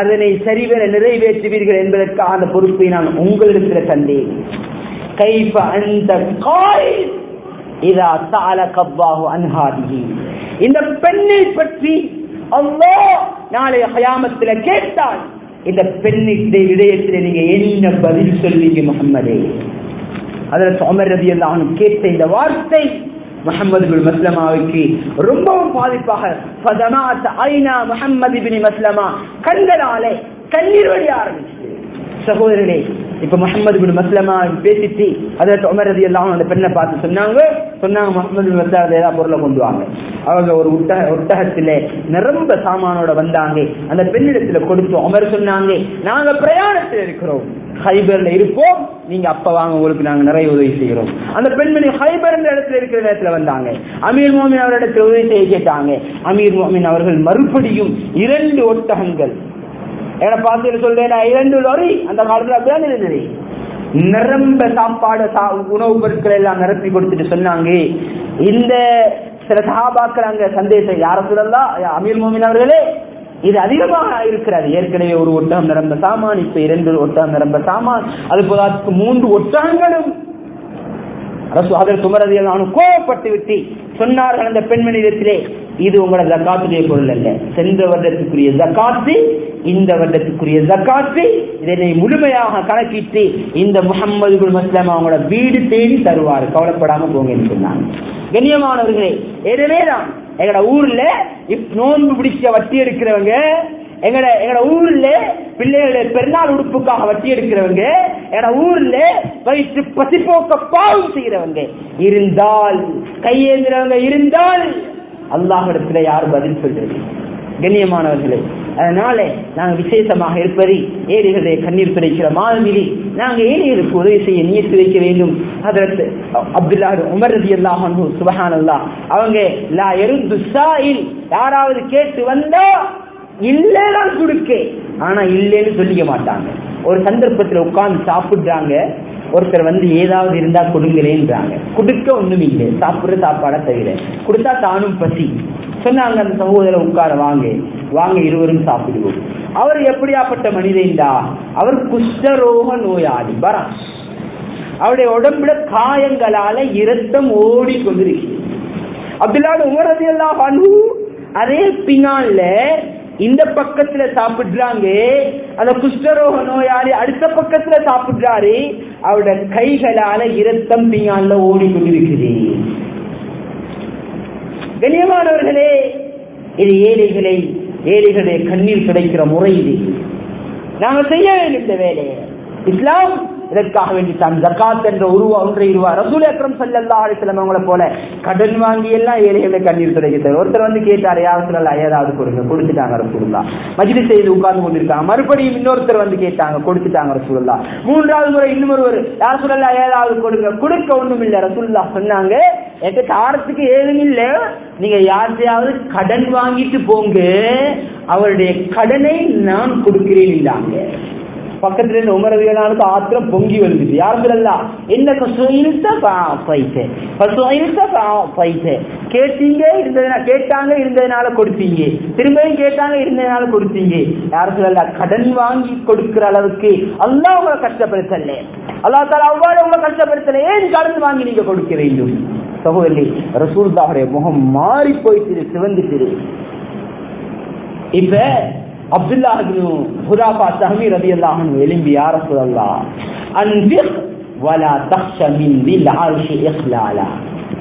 அதனை சரிவர நிறைவேற்றுவீர்கள் என்பதற்காக அந்த பொறுப்பை நான் உங்களிடத்தில் தந்தேன். கைப்ப அந்த காய் இந்த பெண்ணை பற்றி அல்லாஹ் நாளை ஹயாமத்தில் கேட்டால் இந்த பெண்ணுடைய விடயத்தில் நீங்க என்ன பதில் சொல்வீங்க முகம்மதே? அதற்கு அமர் ரதி எல்லாம் கேட்ட இந்த வார்த்தை முகமது பின் மஸ்லமாவுக்கு ரொம்பவும் பாதிப்பாக ஐநா முகமது பின் மஸ்லமா? கண்களாலே கண்ணீர் வழி ஆரம்பிச்சு சகோதரனே இப்ப முகமது பின் மஸ்லமா பேசிட்டு அதை உமர் ரதி எல்லாம் அந்த பெண்ணை பார்த்து சொன்னாங்க. சொன்னாங்க முகமது பின் மஸ்லாம் ஏதாவது பொருளை கொண்டு வாங்க. அவங்க ஒரு உட்டக ஒட்டகத்துல நிரம்ப சாமானோட வந்தாங்க. அந்த பெண்ணிடத்துல கொடுத்து உமர் சொன்னாங்க நாங்க பிரயாணத்தில் இருக்கிறோம். ஹைபர்ல இருப்போம். நீங்க அப்ப வாங்க உங்களுக்கு நாங்க நிறைய உதவி செய்கிறோம். அந்த பெண்மணி ஹைபர் என்ற இடத்துல இருக்கிற நேரத்துல வந்தாங்க. அமீர் மோமின் அவரிடத்துல உதவி செய்ய கேட்டாங்க. அமீர் மோமின் அவர்கள் மறுபடியும் இரண்டு ஒட்டகங்கள் என்ன பார்த்து சொல்றேன் இரண்டு லோரி அந்த காலத்துல அப்படிதான் இருந்தது. நிரம்ப சாப்பாடு உணவு பொருட்கள் எல்லாம் நிரப்பி கொடுத்துட்டு சொன்னாங்க. இந்த சில சகாபாக்கள் அங்க சந்தேசம் யார சொல்லலாம் அமீர் மோமின் அவர்களே இது அதிகமாக இருக்கிறது. ஏற்கனவே ஒரு ஒட்டகம் நிரம்ப சாமான் இப்ப இரண்டு ஒட்டகம் நிரம்ப சாமான் அது போதாதுக்கு மூன்று ஒட்டகங்களும் அரசு சுமரதியில் கோவப்பட்டு விட்டு சொன்னார்கள் அந்த பெண்மணிதத்திலே இது உங்களோட ஜக்காத்துடைய பொருள் அல்ல. சென்ற வருடத்துக்குரிய ஜக்காத்து இந்த வருடத்துக்குரிய ஜக்காத்து இதனை முழுமையாக கணக்கிட்டு இந்த முகம்மது மஸ்லாம் அவங்களோட வீடு தேடி தருவார். கவலைப்படாம போங்க சொன்னாங்க. கண்ணியமானவர்களே எனவே தான் எங்களோட ஊர்ல நோன்பு பிடிச்ச வட்டி எடுக்கிறவங்க எங்கட எங்கட ஊர்ல பிள்ளைகளுடைய பெருநாள் உடுப்புக்காக வட்டி எடுக்கிறவங்க எங்கட ஊர்ல வயிற்று பசிப்போக்க பாவம் செய்கிறவங்க. இருந்தால் கையேந்திரவங்க இருந்தால் அல்லாஹிடத்துல யார் பதில் சொல்றது? கண்ணியமானவர்களே அதனால நாங்க விசேஷமாக இருப்பது ஏழைகளுடைய கண்ணீர் துடைக்கிற மாதமிலி நாங்க ஏழைகளுக்கு உதவி செய்ய நியத்து வைக்க வேண்டும். அதற்கு அப்துல்லா உமர் ரதி அல்லாஹ் சுபஹான் அல்லா அவங்க லா எருந்து யாராவது கேட்டு வந்தா இல்லதான் கொடுக்க ஆனா இல்லைன்னு சொல்லிக்க மாட்டாங்க. ஒரு சந்தர்ப்பத்துல உட்கார்ந்து சாப்பிடுறாங்க. ஒருத்தர் வந்து ஏதாவது இருந்தா கொடுங்களேன்றாங்க. கொடுக்க ஒண்ணும் இல்லை. சாப்பிடுற சாப்பாடை தவிர. கொடுத்தா தானும் பசி. சொன்னாங்க அந்த சமூகத்தில் உட்கார வாங்க. வாங்க இருவரும் சாப்பிடுவோம். அவர் எப்படியாப்பட்ட மனிதன்டா? அவர் குஷ்டரோக நோயாளி பரா அவருடைய உடம்புல காயங்களால இரத்தம் ஓடி கொண்டிருக்கு அப்படிலாம் உமரது எல்லாம் அதே பின்னால இந்த பக்கத்துல சாப்பிடுறாங்க. அந்த குஷ்டரோக நோயாளி அடுத்த பக்கத்துல சாப்பிடுறாரு. அவரோட கைகளால இரத்தம் பின்னால ஓடி கொண்டிருக்குது கண்ணியமானவர்களே இது ஏழைகளை ஏழைகளுடைய கண்ணீர் கிடைக்கிற முறை இது. நாங்க செய்ய வேண்டும் இந்த வேலையை. இஸ்லாம் இதற்காக வேண்டித்தான். ஜக்காத் என்ற உருவா ஒன்றை இருவா ரசூல் அக்ரம் சல்லா அலிஸ்லாம் அவங்கள போல கடன் வாங்கி எல்லாம் ஏழைகளை கண்ணீர் துடைக்கிறார். ஒருத்தர் வந்து கேட்டார் யார் ஏதாவது கொடுங்க. கொடுத்துட்டாங்க ரசூல்லா மஜிலி செய்து உட்கார்ந்து கொண்டிருக்காங்க. மறுபடியும் இன்னொருத்தர் வந்து கேட்டாங்க கொடுத்துட்டாங்க ரசூல்லா மூன்றாவது முறை இன்னொருவர் யார் சொல்லலாம் ஏதாவது கொடுங்க. கொடுக்க ஒண்ணும் இல்ல ரசூல்லா சொன்னாங்க என்கிட்ட தாரத்துக்கு ஏதும் இல்ல. நீங்க யார்கிட்டயாவது கடன் வாங்கிட்டு போங்க. அவருடைய கடனை நான் கொடுக்கிறேன் இல்லாங்க பக்கத்துல இருந்து உமரவியலானுக்கு ஆத்திரம் பொங்கி வந்துச்சு யாரும் சொல்லலாம் என்ன பைசே பைசே கேட்டீங்க இருந்ததுனா கேட்டாங்க இருந்ததுனால கொடுத்தீங்க. திரும்பியும் கேட்டாங்க இருந்ததுனால கொடுத்தீங்க. யாரும் சொல்லலாம் கடன் வாங்கி கொடுக்கிற அளவுக்கு அல்லா உங்களை கஷ்டப்படுத்தல. அல்லா தாலா அவ்வாறு உங்களை கஷ்டப்படுத்தல. ஏன் கடன் வாங்கி நீங்க கொடுக்க வேண்டும் சகோதரி ரசூல்தாவுடைய முகம் மாறி போயிட்டு சிவந்துட்டு இப்ப அப்துல்லா ஹுராபா தஹமி ரதி எலும்பி யார சொல்லலாம் அன்பிக் வலா தக்ஷ மின் வில் ஆர்ஷி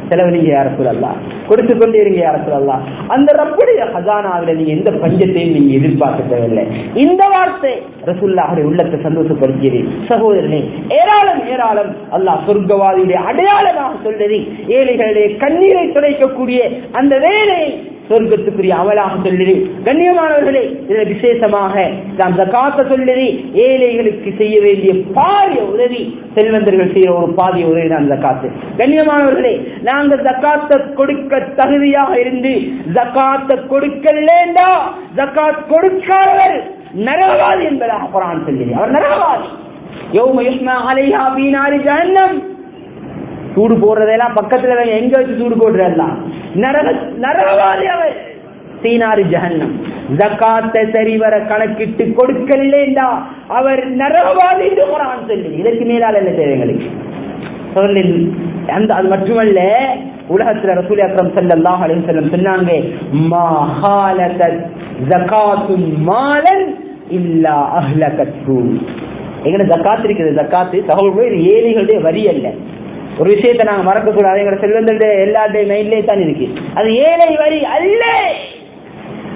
செலவழிங்க யார சொல்லலாம் கொடுத்து கொண்டே இருங்க யார சொல்லலாம் அந்த ரப்புடைய ஹசானாவில நீங்க எந்த பஞ்சத்தையும் நீங்க எதிர்பார்க்க தேவையில்லை இந்த வார்த்தை ரசுல்லாவுடைய உள்ளத்தை சந்தோஷப்படுத்தியது. சகோதரனே ஏராளம் ஏராளம் அல்லாஹ் சொர்க்கவாதியுடைய அடையாளமாக சொல்றது ஏழைகளுடைய கண்ணீரை துடைக்கக்கூடிய அந்த வேலையை சொர்க்கத்துக்குரிய அமலாக சொல்லுது. கண்ணியமானவர்களே இதுல விசேஷமாக நாம் ஜக்காத்த சொல்லுது. ஏழைகளுக்கு செய்ய வேண்டிய பாரிய உதவி செல்வந்தர்கள் செய்யற ஒரு பாரிய உதவி தான் ஜக்காத்து. கண்ணியமானவர்களே நாங்கள் ஜக்காத்த கொடுக்க தகுதியாக இருந்து ஜக்காத்த கொடுக்கலேண்டா ஜக்காத் கொடுக்காதவர் நரகவாதி என்பதாக குரான் சொல்லுது. அவர் நரகவாதி. யோம யுஷ்மா அலைஹா பீனாரி ஜன்னம் சூடு போடுறதெல்லாம் பக்கத்துல எங்க வச்சு சூடு போடுறதெல்லாம் நரக நரகவாதி அவர் சீனாரி ஜஹன்னம். ஜக்காத்தை சரிவர கணக்கிட்டு கொடுக்கலேண்டா அவர் நரகவாதி என்று குரான் சொல்லி. இதற்கு மேலால் என்ன தேவை எங்களுக்கு? அந்த அது மட்டுமல்ல உலகத்துல ரசூல் அக்ரம் ஸல்லல்லாஹு அலைஹி செல்லம் சொன்னாங்க மா ஹாலதத் எங்கட ஜக்காத் இருக்குது. ஜக்காத்து சகோதரர்களே ஏழைகளுடைய வரி அல்ல. ஒரு விஷயத்தை நாங்க மறக்க கூடாது எங்க செல்வந்தருடைய எல்லாருடைய மைண்ட்லயே தான் இருக்கு. அது ஏழை வரி அல்ல.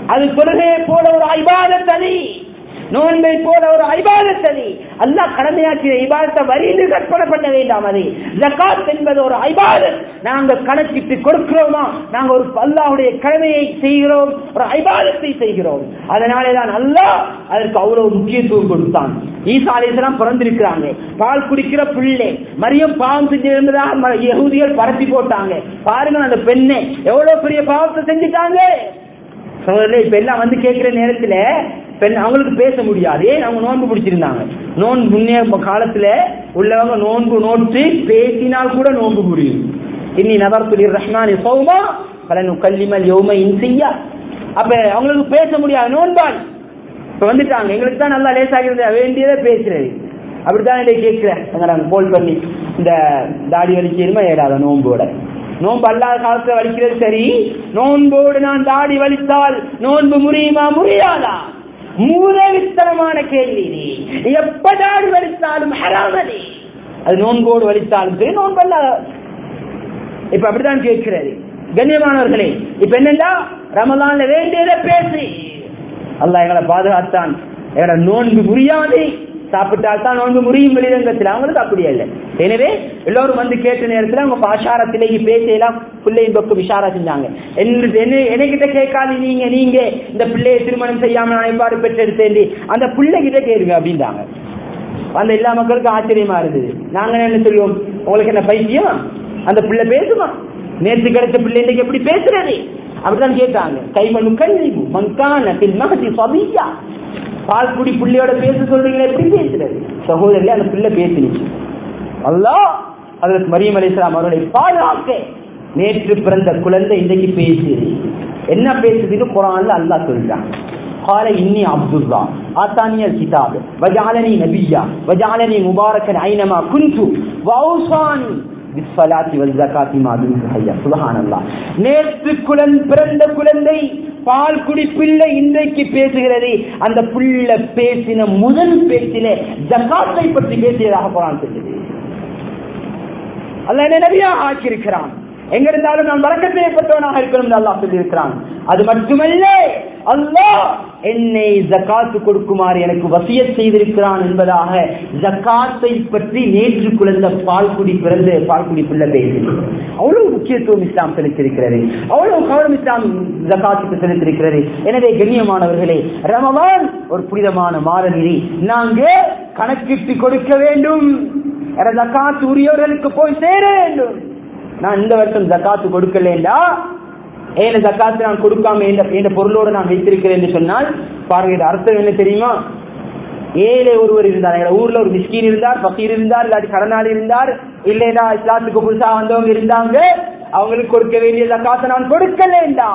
அது கொள்கையை போல ஒரு ஐபாதத்தனி நோன்பை போல ஒரு ஐபாதத்தனி அல்லா கடமையாக்கிய ஐபாதத்தை வரிந்து கற்பனை பண்ண வேண்டாம் அது. ஜக்காத் என்பது ஒரு ஐபாதத். நாங்கள் கணக்கிட்டு கொடுக்கிறோமா? நாங்கள் ஒரு அல்லாவுடைய கடமையை செய்கிறோம் ஒரு ஐபாதத்தை செய்கிறோம். அதனாலே தான் அல்லாஹ் அதற்கு அவ்வளவு முக்கியத்துவம் கொடுத்தான். ஈசா அலிஸ்லாம் பிறந்திருக்கிறாங்க. பால் குடிக்கிற பிள்ளை மரியம் பாவம் செஞ்சிருந்ததாக யகுதிகள் பரப்பி போட்டாங்க. பாருங்க அந்த பெண்ணை. எவ்வளவு பெரிய பாவத்தை செஞ்சுட்டாங்க? சகோதரர்களே, இப்ப எல்லாம் வந்து கேட்கிற நேரத்துல பெண் அவங்களுக்கு பேச முடியாது. ஏன்? அவங்க நோன்பு பிடிச்சிருந்தாங்க. நோன்பு முன்னே காலத்துல உள்ளவங்க நோன்பு நோட்டு பேசினால் கூட நோன்பு புரியும். இன்னி நபர் துலி ரஹ்மானி சௌமா பலனு கல்லிமல் யோம இன்சியா. அப்ப அவங்களுக்கு பேச முடியாது. நோன்பால் இப்ப வந்துட்டாங்க. எங்களுக்கு தான் நல்லா லேசாகிறது. வேண்டியதை பேசுறது. அப்படித்தான் இதை கேட்கிறேன் போல் பண்ணி இந்த தாடி வலிச்சிருமா ஏடாத நோன்போட. நோன்பு அல்லாத காலத்துல வலிக்கிறது சரி? நோன்போடு நான் தாடி வலித்தால் நோன்பு முறியுமா? முறியாதா? மூலவித்தனமான கேள்வி நீ. எப்ப தாடி வலித்தாலும் ஹராமதி அது. நோன்போடு வலித்தாலும் சரி நோன்பு இப்ப அப்படித்தான் கேட்கிறது. கண்ணியமானவர்களே இப்ப என்னன்னா? ரமலான்ல வேண்டியதை பேசி. அல்ல எங்களை பாதுகாத்தான். எங்களோட நோன்பு முறியாது. சாப்பிட்டால் தான் நோன்பு முறியும் வெளிரங்கத்தில். அவங்களுக்கு அப்படி இல்லை எனவே எல்லோரும் வந்து கேட்ட நேரத்தில் அவங்க பாஷாரத்திலேயே பேசலாம் பிள்ளையின் பக்கம் விசாரா செஞ்சாங்க. என்ன என்கிட்ட கேட்காது நீங்க நீங்க. இந்த பிள்ளையை திருமணம் செய்யாம நான் எவ்வாறு பெற்றெடுத்தேன் அந்த பிள்ளைகிட்ட கேளுங்க அப்படின்றாங்க. அந்த எல்லா மக்களுக்கும் ஆச்சரியமா இருந்தது. நாங்க என்ன சொல்லுவோம் உங்களுக்கு என்ன பைத்தியம்? அந்த பிள்ளை பேசுமா? நேற்று கிடைச்ச பிள்ளைங்க எப்படி பேசுறது அப்படிதான் கேட்டாங்க. கைமனு கல்வி மங்கான மகதி சபியா பால் குடி பிள்ளையோட பேச சொல்றீங்களா எப்படி பேசுறது சகோதரில அந்த பிள்ளை பேசினுச்சு அல்லாஹ் அதற்கு மரியம் அலிஸ்லாம் அவர்களை பாதுகாக்க நேற்று பிறந்த குழந்தை இன்றைக்கு பேசுது என்ன பேசுதுன்னு குரான்ல அல்லாஹ் சொல்றான் قال إني عبد الله آتاني الكتاب وجعلني نبيا وجعلني مباركا أينما كنت وأوصاني நேற்று பிறந்த குழந்தை பால் குடிப்பில்லை இன்றைக்கு பேசுகிறது. அந்த புள்ள பேசின முதல் பேச்சிலே ஜகாத்தை பற்றி பேசியதாக போறான் சொல்லுது. அல்ல என்ன ஆக்கியிருக்கிறான். எங்க இருந்தாலும் நான் வழக்கத்தை செய்யப்பட்டவனாக இருக்கணும் அல்லாஹ் சொல்லி இருக்கிறான் அது மட்டுமல்ல அல்லாஹ் என்னை ஜக்காத்து கொடுக்குமாறு எனக்கு வசிய செய்திருக்கிறான் என்பதாக ஜக்காத்தை பற்றி நேற்று குழந்த பால்குடி பிறந்து பால்குடி பிள்ளை பேசி அவ்வளவு முக்கியத்துவம் இஸ்லாம் செலுத்திருக்கிறது அவ்வளவு கவனம் இஸ்லாம் ஜக்காத்துக்கு செலுத்திருக்கிறது எனவே கண்ணியமானவர்களே ரமவான் ஒரு புனிதமான மாதநிதி. நாங்க கணக்கிட்டு கொடுக்க வேண்டும். ஜக்காத்து உரியவர்களுக்கு போய் சேர வேண்டும். நான் இந்த வருஷம் ஜக்காத்து கொடுக்கலேண்டா ஏன ஜக்காத்து நான் கொடுக்காம இந்த இந்த பொருளோடு நான் வைத்திருக்கிறேன் என்று சொன்னால் பாருங்க இது அர்த்தம் என்ன தெரியுமா? ஏழை ஒருவர் இருந்தார் எங்க ஊர்ல ஒரு மிஸ்கின் இருந்தார் பக்கீர் இருந்தார் இல்லாட்டி கடனாளி இருந்தார் இல்லைடா இஸ்லாத்துக்கு புதுசா வந்தவங்க இருந்தாங்க அவங்களுக்கு கொடுக்க வேண்டிய ஜக்காத்தை நான் கொடுக்கலேண்டா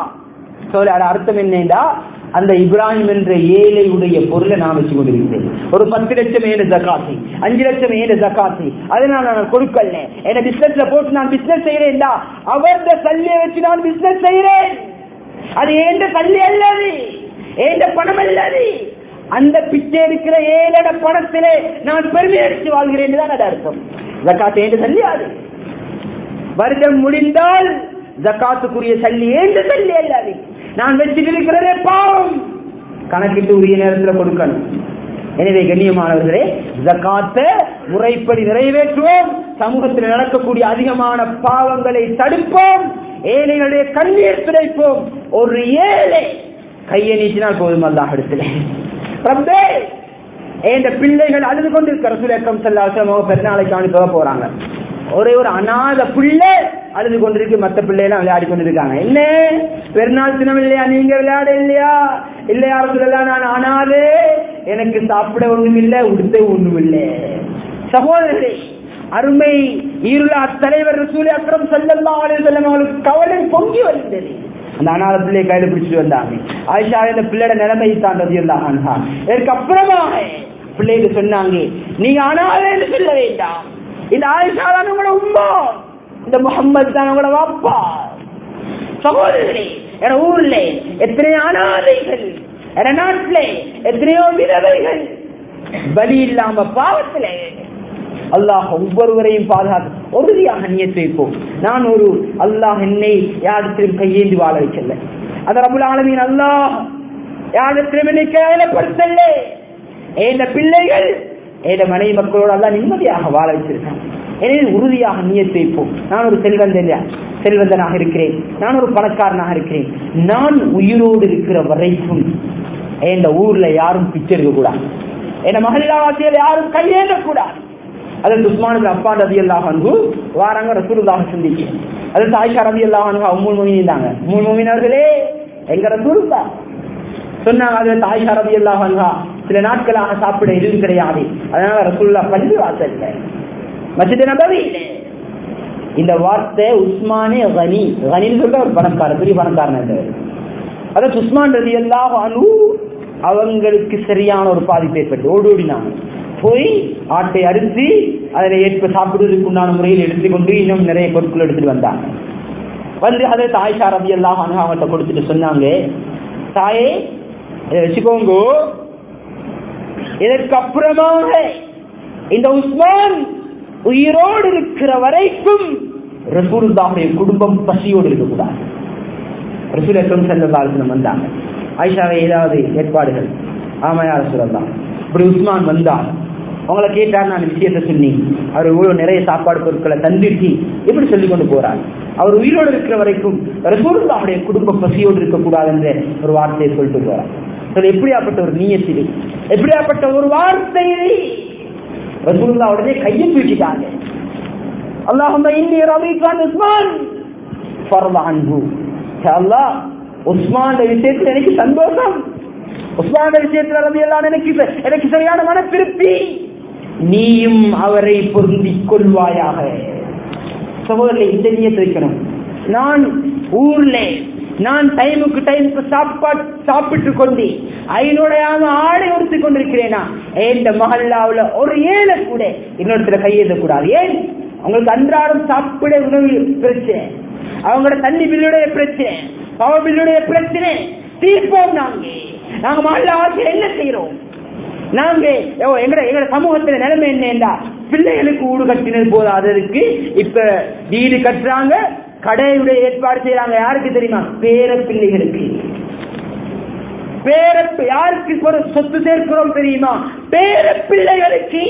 சொல்ல அது அர்த்தம் என்னண்டா அந்த இப்ராஹிம் என்ற ஏழையுடைய பொருளை நான் வச்சு கொண்டிருக்கிறேன் ஒரு பத்து லட்சம் ஏழு ஜக்காசி அஞ்சு லட்சம் ஏழு ஜக்காசி அதனால நான் கொடுக்கல என்ன பிசினஸ்ல போட்டு நான் பிசினஸ் செய்யறேன்டா அவர்த சல்லியை வச்சு நான் பிசினஸ் செய்யறேன். அது ஏண்ட சல்லி அல்லது? ஏண்ட பணம் அல்லது? அந்த பிச்சை இருக்கிற ஏழட பணத்திலே நான் பெருமை அடித்து வாழ்கிறேன் தான் அது அர்த்தம். ஜக்காத்து ஏண்ட சல்லி அது? வருடம் முடிந்தால் ஜக்காத்துக்குரிய சல்லி ஏண்ட சல்லி அல்லாது? நான் வச்சுட்டு இருக்கிறதே பாவம். கணக்கிட்டு உரிய நேரத்தில் கொடுக்கணும். எனவே கண்ணியமானவர்களே ஜக்காத்த முறைப்படி நிறைவேற்றுவோம். சமூகத்தில் நடக்கக்கூடிய அதிகமான பாவங்களை தடுப்போம். ஏழைகளுடைய கண்ணீர் துடைப்போம். ஒரு ஏழை கையை நீட்டினால் போதும் அல்லாஹ் இடத்துல ரப்பே என்ற பிள்ளைகள் அழுது கொண்டிருக்கிற சுலேக்கம் செல்லாசமாக பெருநாளைக்கு அனுப்ப போறாங்க. ஒரே ஒரு அநாத பிள்ளை அழுது கொண்டிருக்கு மற்ற பிள்ளைலாம் விளையாடி கொண்டிருக்காங்க. என்ன? பெருநாள் தினம் இல்லையா நீங்க விளையாட இல்லையா? இல்லையா சொல்லலாம் நான் அனாதே எனக்கு சாப்பிட ஒண்ணும் இல்லை உடுத்த ஒண்ணும் இல்லை சகோதரர்களே அருமை ஈருலா தலைவர் ரசூல் அக்ரம் சல்லல்லாஹு அலைஹி வஸல்லம் அவர்களுக்கு கவலை பொங்கி வருகிறது. அந்த அனாத பிள்ளையை கையில பிடிச்சிட்டு வந்தாங்க. ஆயிஷா இந்த பிள்ளையோட நிலைமை தான் ரவி அன்ஹா. இதற்கு அப்புறமாக பிள்ளைக்கு சொன்னாங்க நீங்க என்று சொல்ல வேண்டாம். இந்த ஆயிஷா தான் உங்களோட உண்மை இந்த முகம்மது தான் உங்களோட வாப்பா சகோதரர்களே என ஊர்ல எத்தனையோ அனாதைகள் என நாட்டிலே எத்தனையோ விதவைகள் பலி இல்லாம பாவத்திலே அல்லாஹ் ஒவ்வொருவரையும் பாதுகாத்து உறுதியாக நியத்து வைப்போம். நான் ஒரு அல்லாஹ் என்னை யாரிடத்திலும் கையேந்தி வாழ வைக்கல. அது ரபுல் ஆலமீன் அல்லாஹ் யாரிடத்திலும் என்னை கேவலப்படுத்தல. இந்த பிள்ளைகள் ஏத மனைவி மக்களோடு அல்லா நிம்மதியாக வாழ வச்சிருக்காங்க எனவே உறுதியாக நியத்து வைப்போம். நான் ஒரு செல்வந்தன் செல்வந்தனாக இருக்கிறேன். நான் ஒரு பணக்காரனாக இருக்கிறேன். நான் உயிரோடு இருக்கிற வரைக்கும் எந்த ஊர்ல யாரும் பிச்சை இருக்க கூடாது என் மகளிராவாசியில் யாரும் கையேறக்கூடாது அதற்கு உஸ்மானுக்கு அப்பா ரவி அல்லாஹ் அன்பு வாராங்க ரசூலுல்லாஹ் சந்திக்கு அதற்கு ஆயிஷா ரவி அல்லாஹ் அம்மூல் மூணு மொழி இருந்தாங்க. மூணு எங்க ரசூலுல்லா சொன்னாங்க அது ஆயிஷா ரவி அல்லாஹ் சில நாட்களாக சாப்பிட எதுவும் கிடையாது. அதனால ரசூல்லா பள்ளி வாசல் மசித நபவி. இந்த வார்த்தை உஸ்மானே கனி. கனின்னு சொல்ற ஒரு பணக்காரன் பெரிய பணக்காரன் அதாவது உஸ்மான் ரதி எல்லாம் அனு அவங்களுக்கு சரியான ஒரு பாதிப்பு ஏற்பட்டு ஓடி ஓடினாங்க. போய் ஆட்டை அரிசி அதில் ஏற்ப சாப்பிடுவதற்கு உண்டான முறையில் எடுத்துக்கொண்டு இன்னும் நிறைய பொருட்கள் எடுத்துட்டு வந்தாங்க. வந்து அதை தாய் ரவி எல்லாம் அவங்கள்ட்ட கொடுத்துட்டு சொன்னாங்க தாயே இதை வச்சுக்கோங்க. இதற்கு அப்புறமாக இந்த உஸ்மான் உயிரோடு இருக்கிற வரைக்கும் ரசூலுல்லாவுடைய குடும்பம் பசியோடு இருக்கக்கூடாது. ரசூல் எக்கம் செல்லதாலும் வந்தாங்க. ஆயிஷாவை ஏதாவது ஏற்பாடுகள். ஆமையா ரசூலல்லாம் இப்படி உஸ்மான் வந்தார். அவங்கள கேட்டார் நான் விஷயத்தை சொன்னி அவர் இவ்வளவு நிறைய சாப்பாடு பொருட்களை தந்துட்டு எப்படி சொல்லி கொண்டு போறாரு? அவர் உயிரோடு இருக்கிற வரைக்கும் ரசூலுல்லாவுடைய குடும்ப பசியோடு இருக்கக்கூடாது என்ற ஒரு வார்த்தையை சொல்லிட்டு போறார். எப்படியாப்பட்ட ஒரு நீயத்திலே எப்படியாப்பட்ட ஒரு வார்த்தையை ரசூல்லா உடனே கையை தூக்கிட்டாங்க அல்லாஹும்ம இன்னி ரபிகான் உஸ்மான். பரவான்பு அல்லாஹ் உஸ்மான் விஷயத்தில் எனக்கு சந்தோஷம். உஸ்மான விஷயத்தில் ரவி எல்லாம் எனக்கு எனக்கு சரியான மன திருப்தி நீயும் அவரை பொருந்திக் கொள்வாயாக. சகோதரர்களை இந்த நீயத்தை வைக்கணும். நான் ஊர்ல நான் டைமுக்கு டைமுக்கு சாப்பாடு சாப்பிட்டு கொண்டு ஐநூறையாக ஆடை உறுத்தி கொண்டிருக்கிறேனா? இந்த மகல்லாவில் ஒரு ஏழை கூட இன்னொருத்தர கையெழுத கூடாது ஏன் அவங்களுக்கு அன்றாடம் சாப்பிட உணவு பிரச்சனை. அவங்களோட தண்ணி பில்லுடைய பிரச்சனை பவர் பில்லுடைய பிரச்சனை. தீர்ப்போம் நாங்க. நாங்க மகள என்ன செய்யறோம்? நாங்க எங்கட எங்கட சமூகத்துல நிலைமை என்னண்டா பிள்ளைகளுக்கு ஊடு கட்டினது போதாததுக்கு இப்ப வீடு கட்டுறாங்க கடையுடைய ஏற்பாடு செய்யறாங்க யாருக்கு தெரியுமா? பேர பிள்ளைகளுக்கு பேர யாருக்கு ஒரு சொத்து சேர்க்கிறோம் தெரியுமா? பேர பிள்ளைகளுக்கு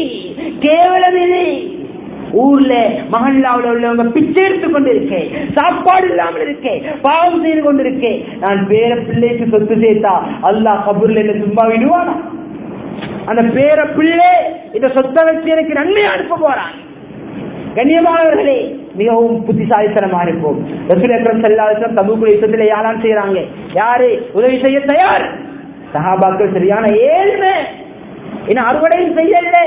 கேவலம் இல்லை ஊர்ல மகல்லாவில் உள்ளவங்க பிச்சை எடுத்துக் கொண்டிருக்கேன். சாப்பாடு இல்லாமல் இருக்கேன். பாவம் செய்து கொண்டிருக்கேன். நான் பேர பிள்ளைக்கு சொத்து சேர்த்தா அல்லாஹ் கபூர்ல என்ன சும்மா விடுவானா? அந்த பேர பிள்ளை இந்த சொத்தை வச்சு எனக்கு நன்மை அனுப்ப போறான். கண்ணியமானவர்களே மிகவும் புத்திசாலித்தனமா இருப்போம் ரசூல் அக்ரம் செல்லாதம் தபுக்குள் யுத்தத்தில் யாரான் செய்யறாங்க யாரு? உதவி செய்ய தயார். சஹாபாக்கள் சரியான ஏழ்மை. இன்னும் அறுவடையும் செய்யல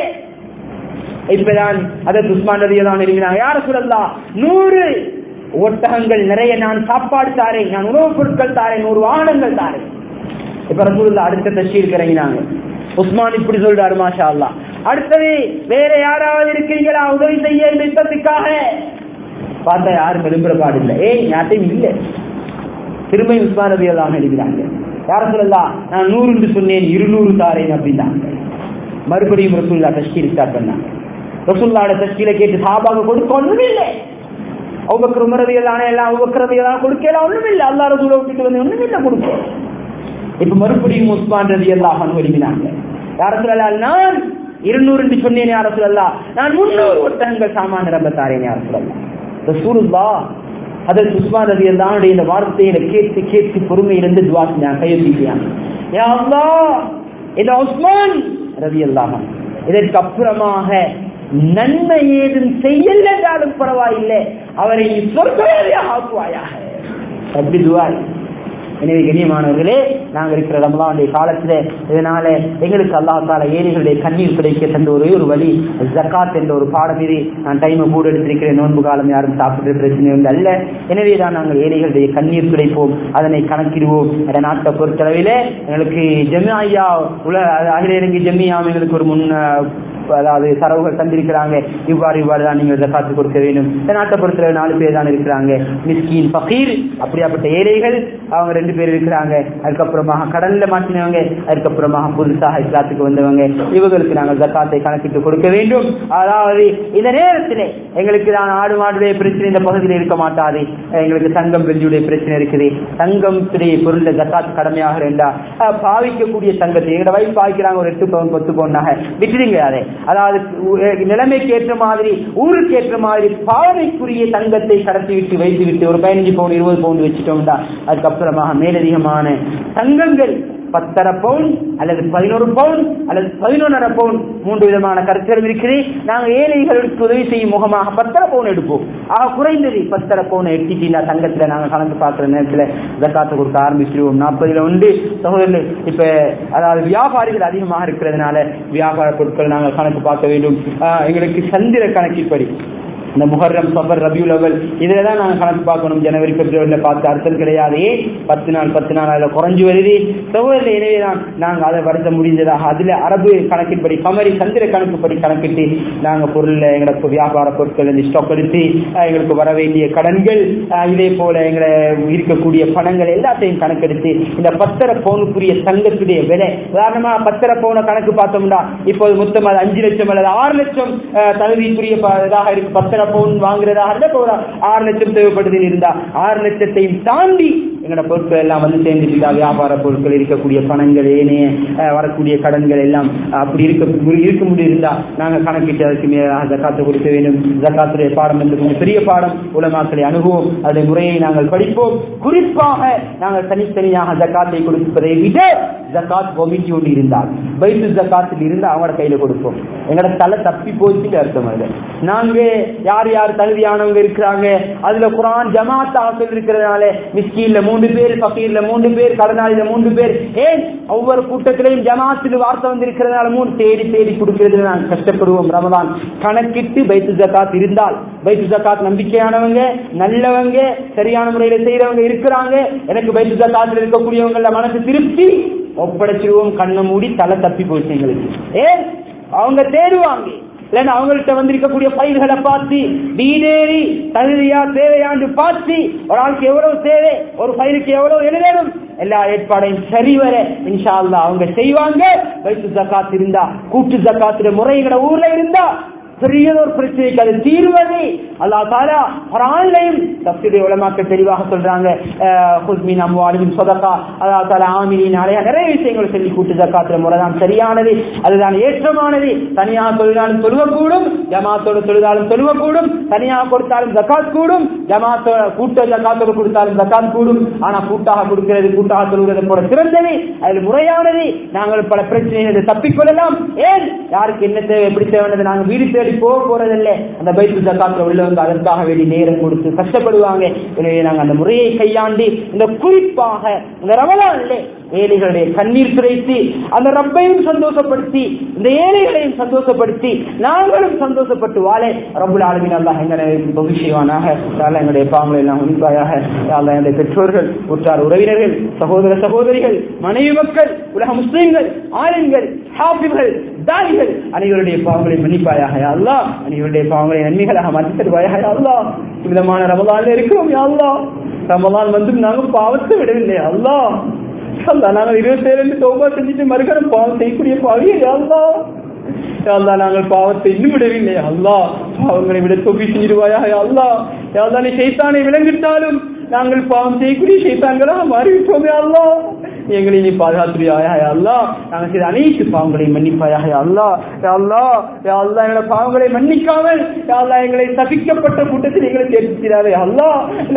இப்பதான் அதை துஸ்மான் நதியை இருக்கிறாங்க யார சொல்லலாம் நூறு ஒட்டகங்கள் நிறைய நான் சாப்பாடு தாரேன் நான் உணவுப் பொருட்கள் தாரேன் நூறு வாகனங்கள் தாரேன். இப்ப ரசூல்லா அடுத்த தஷ்டீருக்கு இறங்கினாங்க. உஸ்மான் இப்படி சொல்றாரு மாஷா அல்லா அடுத்தது வேற யாராவது இருக்கிறீங்களா? உதவி செய்ய இந்த யுத்தத்துக்காக. பார்த்தா யாரும் விரும்புற பாடு இல்லை ஏய் யார்ட்டையும் இல்லை. திரும்ப உஸ்மான் ரவி எல்லாம் எழுதினாங்க. யார சொல்லலாம் நான் நூறு என்று சொன்னேன் இருநூறு தாரேன் அப்படின்னாங்க. மறுபடியும் ரசூல்லா தஷ்கீர் ஸ்டார்ட் பண்ணாங்க. ரசூல்லாட தஷ்கீரை கேட்டு சாபாக கொடுக்க ஒன்றும் இல்லை. அவ்வக்கர் உமரவியலான எல்லாம் அவ்வக்கரவியெல்லாம் கொடுக்கலாம் ஒன்றும் இல்லை. அல்லா ரசூலை விட்டுட்டு வந்து ஒன்றும் இல்லை கொடுக்கும் இப்ப மறுபடியும் உஸ்மான் ரவி எல்லாம் அனுமதினாங்க யார சொல்லலாம் நான் இருநூறு என்று சொன்னேன் யார சொல்லலாம் நான் முன்னூறு ஒட்டகங்கள் சாமான நிரம்ப தாரேன் யார சொல்லலாம் ரசூலுல்லா அதற்கு உஸ்மான் ரவி அல்லாவுடைய இந்த வார்த்தையில கேட்டு கேட்டு பொறுமையிலிருந்து இருந்து துவா செஞ்சாங்க கையெழுத்திட்டாங்க யா அல்லா இந்த உஸ்மான் ரவி எல்லாம் இதற்கு அப்புறமாக நன்மை ஏதும் செய்யல என்றாலும் பரவாயில்லை அவரை சொர்க்கவாதியாக ஆக்குவாயாக. அப்படி துவாரி எனவே கண்ணியமானவர்களே நாங்கள் இருக்கிற ரமலானுடைய காலத்தில் இதனால எங்களுக்கு அல்லாஹால ஏழைகளுடைய கண்ணீர் கிடைக்க தந்த ஒரே ஒரு வழி ஜக்காத் என்ற ஒரு பாடம் இது. நான் டைமை கூட எடுத்திருக்கிறேன் நோன்பு காலம் யாரும் சாப்பிட்டு பிரச்சனை வந்து அல்ல. எனவே தான் நாங்கள் ஏழைகளுடைய கண்ணீர் கிடைப்போம் அதனை கணக்கிடுவோம். என்ற நாட்டை பொறுத்தளவில் எங்களுக்கு ஜெமியா உல அகில இறங்கி ஜெமியாம் எங்களுக்கு ஒரு முன் அதாவது தரவுகள் தந்திருக்கிறாங்க. இவ்வாறு இவ்வாறு தான் நீங்கள் காத்து கொடுக்க வேண்டும். இந்த நாலு பேர் தான் இருக்கிறாங்க. மிஸ்கின் பகீர் அப்படியாப்பட்ட ஏழைகள் அவங்க ரெண்டு பேர் இருக்கிறாங்க. அதுக்கப்புறமாக கடல்ல மாட்டினவங்க அதுக்கப்புறமாக புதுசாக இஸ்லாத்துக்கு வந்தவங்க. இவங்களுக்கு நாங்கள் ஜக்காத்தை கணக்கிட்டு கொடுக்க வேண்டும். அதாவது இந்த நேரத்தில் எங்களுக்கு தான் ஆடு மாடுடைய பிரச்சனை இந்த பகுதியில் இருக்க மாட்டாது. எங்களுக்கு தங்கம் வெள்ளியுடைய பிரச்சனை இருக்குது. தங்கத்துடைய பொருள் ஜக்காத் கடமையாக இருந்தா பாவிக்கக்கூடிய தங்கத்தை எங்களோட வயசு பாவிக்கிறாங்க ஒரு எட்டு பவுன் பத்து பவுனாக விட்டுடுங்க அதை. அதாவது நிலைமைக்கு ஏற்ற மாதிரி ஊருக்கு ஏற்ற மாதிரி பாவனைக்குரிய தங்கத்தை கடத்தி விட்டு வைத்து விட்டு ஒரு பதினஞ்சு பவுன் இருபது பவுன் வச்சுட்டோம்டா. அதுக்கப்புறமாக மேலதிகமான தங்கங்கள் பத்தரை பவுன் அல்லது பதினோரு பவுன் அல்லது பதினொன்னரை பவுன் மூன்று விதமான கருத்துகளும் இருக்குது. நாங்கள் ஏழைகளுக்கு உதவி செய்யும் முகமாக பத்தரை பவுன் எடுப்போம். ஆக குறைந்தது பத்தரை பவுனை எட்டிட்டீங்களா தங்கத்துல நாங்க கணக்கு பார்க்குற நேரத்துல ஜக்காத்து கொடுக்க ஆரம்பிச்சிருவோம். நாற்பதுல உண்டு. சகோதரர்கள் இப்ப அதாவது வியாபாரிகள் அதிகமாக இருக்கிறதுனால வியாபார பொருட்கள் நாங்கள் கணக்கு பார்க்க வேண்டும். எங்களுக்கு சந்திர கணக்கின்படி. இந்த முஹர்ரம் சபர் ரபியுல் அவல் இதுல தான் நாங்கள் கணக்கு பார்க்கணும். ஜனவரி பிப்ரவரியில பார்த்து அர்த்தம் கிடையாது. பத்து நாள் பத்து நாள் அதில் குறைஞ்சு வருது. சகோதரில் எனவே தான் நாங்கள் அதை வருத்த முடிஞ்சதாக அதில் அரபு கணக்கின்படி கமரி சந்திர கணக்குப்படி கணக்கிட்டு நாங்கள் பொருளில் எங்களோட வியாபார பொருட்கள் இந்த ஸ்டாக் எடுத்து எங்களுக்கு வர வேண்டிய கடன்கள் இதே போல எங்களை இருக்கக்கூடிய பணங்கள் எல்லாத்தையும் கணக்கெடுத்து இந்த பத்தரை பவுனுக்குரிய தங்கத்துடைய விலை உதாரணமா பத்தரை பவுனை கணக்கு பார்த்தோம்னா இப்போது மொத்தம் அது அஞ்சு லட்சம் அல்லது ஆறு லட்சம் தகுதிக்குரிய இதாக இருக்கு. பத்தரை பவுன் வாங்குறதாக இருந்தா ஒரு ஆறு லட்சம் தேவைப்படுதுன்னு இருந்தா ஆறு லட்சத்தையும் தாண்டி எங்களோட பொருட்கள் எல்லாம் வந்து சேர்ந்துட்டு வியாபார பொருட்கள் இருக்கக்கூடிய பணங்கள் ஏனைய வரக்கூடிய கடன்கள் எல்லாம் அப்படி இருக்க இருக்க முடியிருந்தா நாங்க கணக்கிட்டு அதுக்கு மேலாக ஜக்காத்து கொடுக்க வேண்டும். ஜக்காத்துடைய பாடம் என்று கொஞ்சம் பெரிய பாடம். உலமாக்களை அணுகுவோம். அதனுடைய முறையை நாங்கள் படிப்போம். குறிப்பாக நாங்கள் தனித்தனியாக ஜக்காத்தை கொடுப்பதை விட ஜக்காத் கமிட்டி ஒன்று இருந்தால் பைத்து ஜக்காத்தில் இருந்து அவங்களோட கையில கொடுப்போம். எங்களோட தலை தப்பி போச்சுன்னு அர்த்தம் அது. நாங்க யார் யார் தகுதியானவங்க இருக்கிறாங்க அதுல குரான் ஜமாத்தாக சொல்லிருக்கிறதுனால மிஸ்கீன்ல மூன்று பேர் பக்கீர்ல மூன்று பேர் கடனாளியில மூன்று பேர். ஏன்? ஒவ்வொரு கூட்டத்திலையும் ஜமாத்தில் வார்த்தை வந்திருக்கிறதுனால மூணு தேடி தேடி கொடுக்கிறது நாங்கள் கஷ்டப்படுவோம். ரமதான். கணக்கிட்டு பைத்து ஜக்காத் இருந்தால் பைத்து ஜக்காத் நம்பிக்கையானவங்க நல்லவங்க சரியான முறையில செய்யறவங்க இருக்கிறாங்க. எனக்கு பைத்து ஜக்காத்தில் இருக்கக்கூடியவங்கள மனசு திருப்தி ஒப்படைச்சிருவோம். கண்ணை மூடி தலை தப்பி போச்சு எங்களுக்கு. ஏன்? அவங்க தேடுவாங்க. இல்லைன்னா அவங்கள்ட்ட வந்திருக்கக்கூடிய பயிர்களை பார்த்து வீடேறி தகுதியா தேவையாண்டு பார்த்து ஒரு ஆளுக்கு எவ்வளவு தேவை ஒரு பயிருக்கு எவ்வளவு எழுதணும் எல்லா ஏற்பாடையும் சரிவர இன்ஷா அல்லா அவங்க செய்வாங்க. வயிற்று ஜக்காத் இருந்தா கூட்டு ஜக்காத்துல முறைகளை ஊர்ல இருந்தா பெரியதொரு பிரச்சனைக்கு அது தீர்வது. அல்லா தாரா குரான்லையும் தப்சீருடைய உலமாக்க தெளிவாக சொல்றாங்க. அஹ், குஸ் சொதக்கா. அல்லா சதகா தாலா ஆமினின் அலையா நிறைய விஷயங்களை சொல்லி கூட்டு ஜக்காத்துல முறைதான் சரியானது. அதுதான் ஏற்றமானது. தனியாக தொழிலாலும் தொழுவக்கூடும் ஜமாத்தோடு தொழிலாலும் தொழுவக்கூடும் தனியாக கொடுத்தாலும் ஜக்காத் கூடும் ஜமாத்தோட கூட்ட ஜக்காத்தோடு கொடுத்தாலும் ஜக்காத் கூடும். ஆனா கூட்டாக கொடுக்கிறது கூட்டாக சொல்கிறது போல சிறந்தது அதில் முறையானது. நாங்கள் பல பிரச்சனைகளை தப்பிக்கொள்ளலாம் ஏன்? யாருக்கு என்ன தேவை எப்படி தேவையானது நாங்கள் வீடு தேடி போக போறதில்லை. அந்த பைத்து ஜக்காத்துல உள்ளவங்க அதற்காக வேண்டி நேரம் கொடுத்து கஷ்டப்படுவாங்க. எனவே நாங்கள் அந்த முறையை கையாண்டு இந்த குறிப்பாக இந்த ரமலானிலே ஏழைகளுடைய கண்ணீர் துடைத்து அந்த ரப்பையும் சந்தோஷப்படுத்தி இந்த ஏழைகளையும் சந்தோஷப்படுத்தி நாங்களும் சந்தோஷப்பட்டு வாழ ரபுல் ஆலமின். அல்லாஹ் எங்களை பகிஷிவானாக எங்களுடைய பாவங்களை எல்லாம் உண்மையாக எங்களுடைய பெற்றோர்கள் உற்றார் உறவினர்கள் சகோதர சகோதரிகள் மனைவி மக்கள் உலக முஸ்லிம்கள் ஆளுங்கள் ஹாபிகள் தாரிகள் அனைவருடைய பாவங்களை மன்னிப்பாயாக. அல்லா இவருடைய பாவங்களை நன்மைகளாக மாற்றி தருவாயாக யா விதமான ரமலான்ல இருக்கிறோம் அல்லா அல்லாஹ். ரமலான் வந்து நாங்கள் பாவத்தை விடவில்லை அல்லா அல்லாஹ். நாங்கள் இருபத்தி ஏழு தௌபா செஞ்சுட்டு மறுக்கிற பாவம் செய்யக்கூடிய பாவியே அல்லா அல்லாஹ் நாங்கள் பாவத்தை இன்னும் விடவில்லை அல்லா பாவங்களை விட தொகை செஞ்சிருவாயா அல்லா யாழ்தானே சைத்தானை விளங்கிட்டாலும் நாங்கள் பாவம் செய்யக்கூடிய சைத்தான்களாக மாறிவிட்டோமே அல்லா எங்களை நீ பாதுகாத்துறியாயா அல்லா நாங்கள் செய்த அனைத்து பாவங்களையும் மன்னிப்பாயாக அல்லா அல்லா யா அல்லாஹ் பாவங்களை மன்னிக்காமல் யா எங்களை தவிக்கப்பட்ட கூட்டத்தில் எங்களை சேர்த்திடாதே அல்லா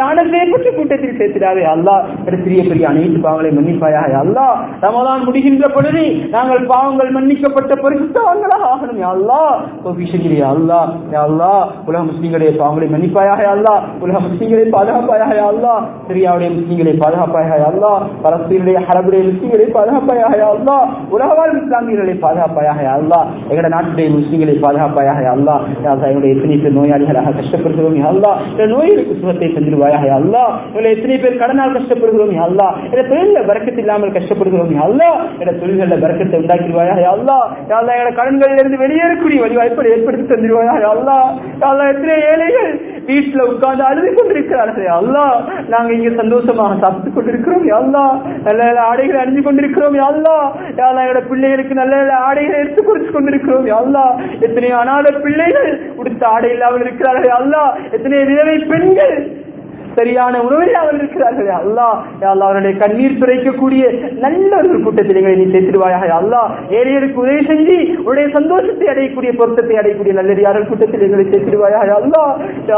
லான செய்யப்பட்ட கூட்டத்தில் சேர்த்திடாதே அல்லா என்ற சிறிய பெரிய அனைத்து பாவங்களை மன்னிப்பாயாக அல்லா ரமதான் முடிகின்ற பொழுது நாங்கள் பாவங்கள் மன்னிக்கப்பட்ட பரிசுத்தவங்களாக ஆகணும் யாழ்லா அல்லாஹ் அல்லா யாழ்லா உலக முஸ்லீம்களே பாவங்களை மன்னிப்பாயாக அல்லா உலக முஸ்லீம்களை பாதுகாப்பாயாக அல்லா சிரியாவுடைய முஸ்லீம்களை பாதுகாப்பாயாக அல்லா அல்லாஹ் பலஸ்தீனுடைய ஹரபுடைய முஸ்லீம்களை பாதுகாப்பாயாக அல்லா அல்லாஹ் உலகவாழ் இஸ்லாமியர்களை பாதுகாப்பாயாக அல்லா அல்லாஹ் நாட்டுடைய முஸ்லீம்களை பாதுகாப்பாயாக அல்லா அல்லாஹ் எங்களுடைய எத்தனை பேர் நோயாளிகளாக கஷ்டப்படுகிறோம் யா இந்த நோய்களுக்கு சுகத்தை தந்திருவாயாக அல்லா அல்லாஹ் எத்தனை பேர் கடனால் கஷ்டப்படுகிறோம் யா இந்த தொழில வரக்கத்து இல்லாமல் கஷ்டப்படுகிறோம் யா இந்த தொழில்களில் வரக்கத்தை உண்டாக்கிடுவாயாக அல்லா அல்லாஹ் யா கடன்களில் இருந்து வெளியேறக்கூடிய வழிவாய்ப்பை ஏற்படுத்தி தந்துடுவாயாக அல்லாஹ் எத்தனை ஏழைகள் வீட்டுல உட்கார்ந்து அழுது கொண்டிருக்கிறார்கள். அல்லா அல்லாஹ் நாங்க இங்க சந்தோஷமாக சாப்பிட்டுக் கொண்டிருக்கிறோம். யா நல்ல நல்ல ஆடைகளை அணிஞ்சு கொண்டிருக்கிறோம். யா அல்லாஹ் எங்களோட பிள்ளைகளுக்கு நல்ல நல்ல ஆடைகளை எடுத்து குறிச்சு கொண்டிருக்கிறோம். யா அல்லாஹ் எத்தனையோ அனாத பிள்ளைகள் உடுத்த ஆடை இல்லாமல் இருக்கிறார்கள். யா அல்லாஹ் எத்தனையோ விதவை பெண்கள் சரியான உணவில் அவர் இருக்கிறார்கள் அல்லா அல்லா அவருடைய கண்ணீர் துடைக்கக்கூடிய நல்ல ஒரு கூட்டத்தில் எங்களை நீ சேர்த்திடுவாயாக அல்லா ஏழையருக்கு உதவி செஞ்சு உடைய சந்தோஷத்தை அடையக்கூடிய பொருத்தத்தை அடையக்கூடிய நல்லடியார்கள் கூட்டத்தில் எங்களை சேர்த்திடுவாயாக அல்லா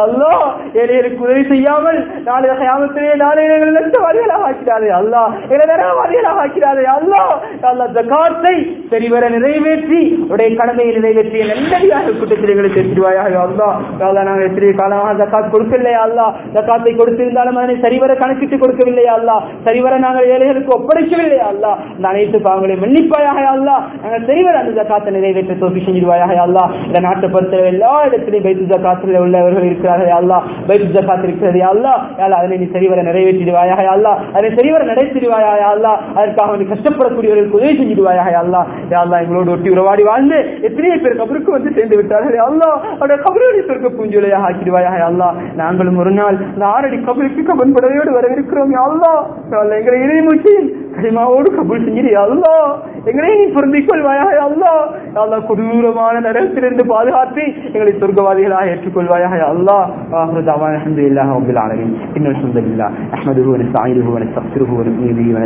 அல்லா ஏழையருக்கு உதவி செய்யாமல் நாளை கிராமத்திலே நாளை எங்களை நஷ்டவாதிகளாக ஆக்கிறாரே அல்லா எங்களை நிறவாதிகளாக ஆக்கிறாரே அல்லா அல்லா ஜகாத்தை சரிவர நிறைவேற்றி உடைய கடமையை நிறைவேற்றிய நல்லடியாக கூட்டத்தில் எங்களை சேர்த்திடுவாயாக அல்லா அல்லா நாங்கள் எத்தனை காலமாக ஜகாத் கொடுக்கலையா அல்லா ஜகாத்தை கொடுத்திருந்தாலும் அதனை சரிவர கணக்கிட்டு கொடுக்கவில்லையா அல்லா. சரிவர நாங்கள் ஏழைகளுக்கு ஒப்படைக்கவில்லையா அல்லா. இந்த அனைத்து பாவங்களையும் மன்னிப்பாயாக அல்லா. நாங்கள் சரிவர அந்த ஜக்காத்தை நிறைவேற்ற தோப்பி செஞ்சிருவாயாக அல்லா. இந்த நாட்டை பொறுத்தவரை எல்லா இடத்திலையும் பைத்து ஜக்காத்தில் உள்ளவர்கள் இருக்கிறார்கள் அல்லா. பைத்து ஜக்காத் இருக்கிறது அல்லா. அல்லா அதனை நீ சரிவர நிறைவேற்றிடுவாயாக அல்லா. அதனை சரிவர நடத்திடுவாயாக அல்லா. அதற்காக நீ கஷ்டப்படக்கூடியவர்களுக்கு உதவி செஞ்சிடுவாயாக அல்லா. அல்லா எங்களோடு ஒட்டி உறவாடி வாழ்ந்து எத்தனையோ பேர் கபருக்கு வந்து சேர்ந்து விட்டார்கள் அல்லா. அவருடைய கபருடைய சொர்க்க பூஞ்சொலியாக ஆக்கிடுவாயாக அல்லா. நாங்களும் ஒரு நாள் இந்த ஆறடி கபிலுக்கு கபன் படவையோடு வரவிருக்கிறோம் யா எங்களை இறை மூச்சில் கரிமாவோடு கபூல் செஞ்சிரு அல்லா. அல்லாஹ் எங்களை நீ பொருந்திக் கொள்வாயாக அல்லா. அல்லா கொடூரமான நரகத்திலிருந்து பாதுகாத்து எங்களை சொர்க்கவாதிகளாக ஏற்றுக்கொள்வாயாக யா அல்லாஹ் ஆஹிரு தஅவானா அல்ஹம்துலில்லாஹி ரப்பில் ஆலமீன். இன்னல் ஹம்துலில்லாஹ் அஹ்மதுஹு வ நஸ்தஈனுஹு வ நஸ்தக்ஃபிருஹு வ